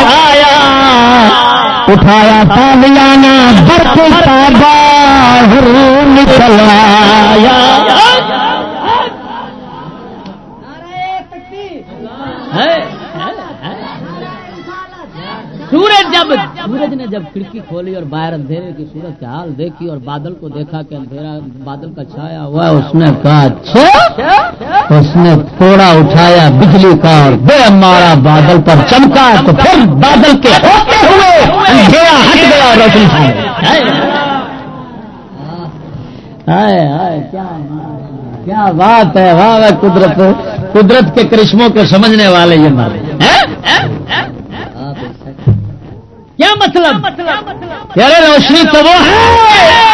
اٹھایا پالیانا برق کا باہر نکل نے جب کھڑکی کھولی اور باہر اندھیرے کی صورت حال دیکھی اور بادل کو دیکھا کہ اندھیرا بادل کا چھایا ہوا ہے، اس نے کہا اچھا اس نے تھوڑا اٹھایا بجلی کا اور بے مارا بادل پر چمکا تو پھر بادل کے ہوتے ہوئے اندھیرا ہٹ گیا روشنی کیا بات ہے واہ قدرت قدرت کے کرشموں کو سمجھنے والے یہ مارے مطلب؟ ارے روشنی تو وہ ہے۔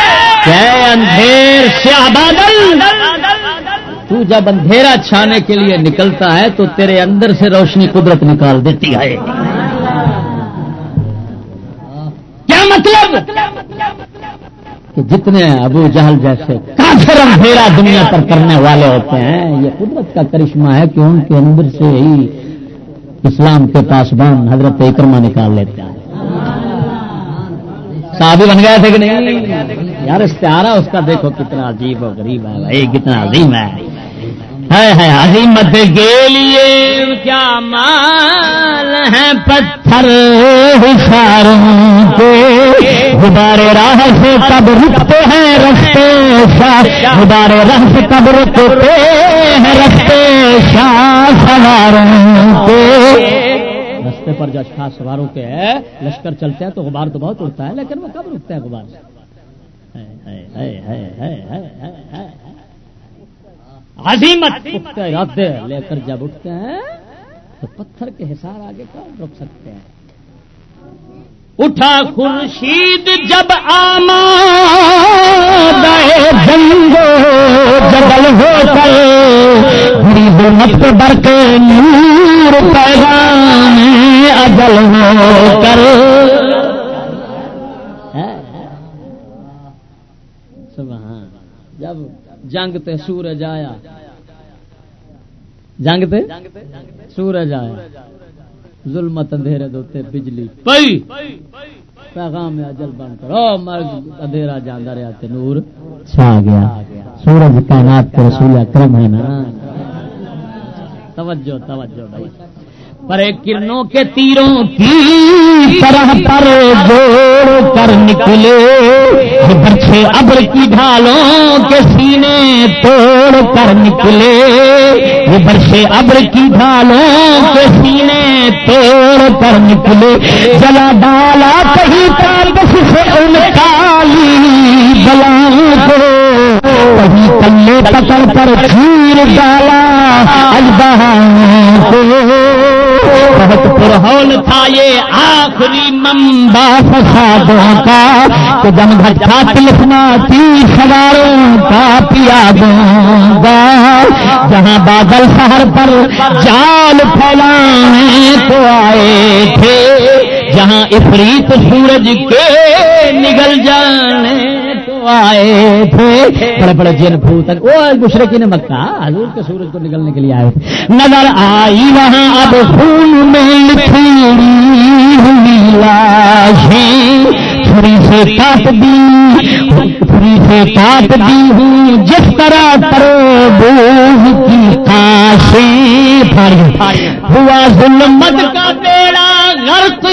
اندھیر سیاہ بادل۔ تو جب اندھیرا چھانے کے لیے نکلتا ہے تو تیرے اندر سے روشنی قدرت نکال دیتی ہے۔ کیا مطلب؟ کہ جتنے ابو جہل جیسے کافر اندھیرا دنیا پر کرنے والے ہوتے ہیں، یہ قدرت کا کرشمہ ہے کہ ان کے اندر سے ہی اسلام کے پاسبان حضرت اکرما نکال لیتے ہیں۔ صحابی بن گئے تھے کہ نہیں؟ یار استعارہ اس کا دیکھو کتنا عجیب و غریب ہے بھائی، کتنا عظیم ہے۔ عظیمت کے لیے کیا مال ہے پتھر ہساروں کے؟ غبارے راہ سے کب رکتے ہیں رستے شاہ۔ غبارے راہ سے کب رکتے ہیں رستے شاہ، سواروں کے۔ رستے پر جو اشخاص سواروں کے ہے لشکر چلتے ہیں تو غبار تو بہت اڑتا ہے، لیکن وہ کب رکتا ہے غبار؟ عظیمت ارادے لے کر جب اٹھتے ہیں، تو پتھر کے حساب آگے کب رک سکتے ہیں؟ اٹھا خورشید جب آما جنگو جبل ہو کر غریب مت بر نور پیغام اجل ہو کر۔ جب جنگ تے سورج آیا۔ جنگ تے سورج آیا۔ ظلمت اندھیرے دوتے بجلی پئی۔ پیغام اجل بن کرو مرگ ادھیرا جانا رہا تے نور۔ چھا گیا۔ سورج کائنات کے رسول اکرم ہے نا۔ توجہ توجہ بھائی۔ پر کرنوں کے تیروں کی طرح پر جوڑ کر نکلے۔ بچے ابر کی ڈھالوں کے سینے توڑ کر نکلے۔ وہ برشے ابر کی ڈھالوں کے سینے توڑ کر نکلے۔ جلا ڈالا کہیں بس سے ان کالی بلاؤں کو۔ کہیں کلے پکڑ کر کھیر ڈالا اجبہ کو۔ بہت پرہول تھا یہ آخری ممبا فسادوں کا، کہ جم گھٹا تلسنا تھی سواروں کا پیا دوں گا جہاں بادل شہر پر جال پھیلانے کو آئے تھے، جہاں افریت سورج کے نگل جانے آئے تھے بڑے بڑے جن پھوت وہ مشرقی نے مکہ۔ حضور کے سورج کو نکلنے کے لیے آئے۔ تھے نظر آئی وہاں اب خون میں لاشیں۔ چھری سے کاٹ دی چھری سے کاٹ دی ہوں جس طرح کرو بوجھ کی کاشی کاشیں ہوا ظلمت کا بیڑا غرق۔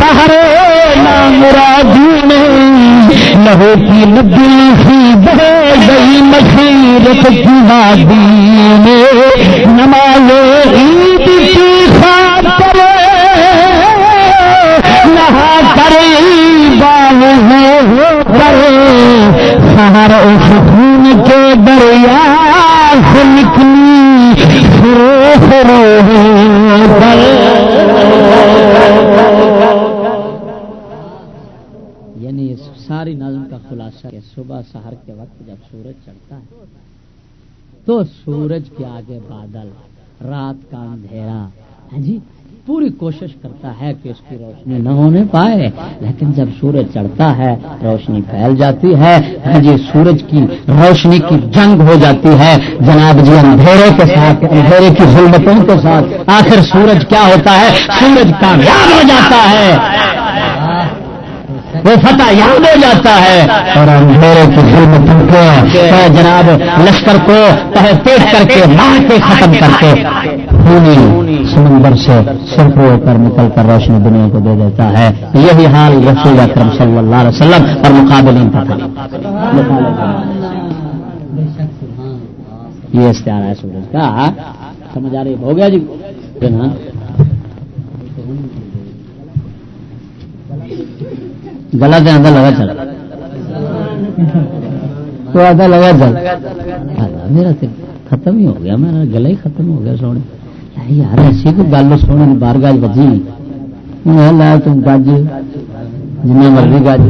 بہرے نامرادی میں لہو کی ندی سی بہ گئی مشیرت کی وادی میں۔ نماز عید کی خاطر نہا کرے بال کرے۔ سہر سکون کے دریا سے نکلی۔ سرو سرو ساری خلاصہ ہے صبح سہر کے وقت جب سورج چڑھتا ہے، تو سورج کے آگے بادل، رات کا اندھیرا ہاں جی پوری کوشش کرتا ہے کہ اس کی روشنی نہ ہونے پائے۔ لیکن جب سورج چڑھتا ہے، روشنی پھیل جاتی ہے۔ ہاں جی سورج کی روشنی کی جنگ ہو جاتی ہے۔ جناب جی اندھیرے کے ساتھ، اندھیرے کی ظلمتوں کے ساتھ آخر سورج کیا ہوتا ہے؟ سورج کامیاب ہو جاتا ہے۔ وہ فتح یاد ہو جاتا ہے۔ اور اندھیرے کی ظلم کو جناب لشکر کو پیٹ کر کے مار کے ختم کر کے خونی سمندر سے سرخ ہو کر نکل کر روشنی دنیا کو دے دیتا ہے۔ یہی حال رسول اکرم صلی اللہ علیہ وسلم اور مقابلے کا تھا۔ یہ اشتہار ہے سورج کا۔ ہاں، سمجھ آ رہی ہو گیا جی۔ گلا لگا چل۔ تو آدھا لگا چل۔ میرا ختم ہی ہو گیا میرا گلا ہی ختم ہو گیا سونے۔ یار ایسی کوئی گل سونے بار گاج بجی۔ لا تم گج جن مرضی گج۔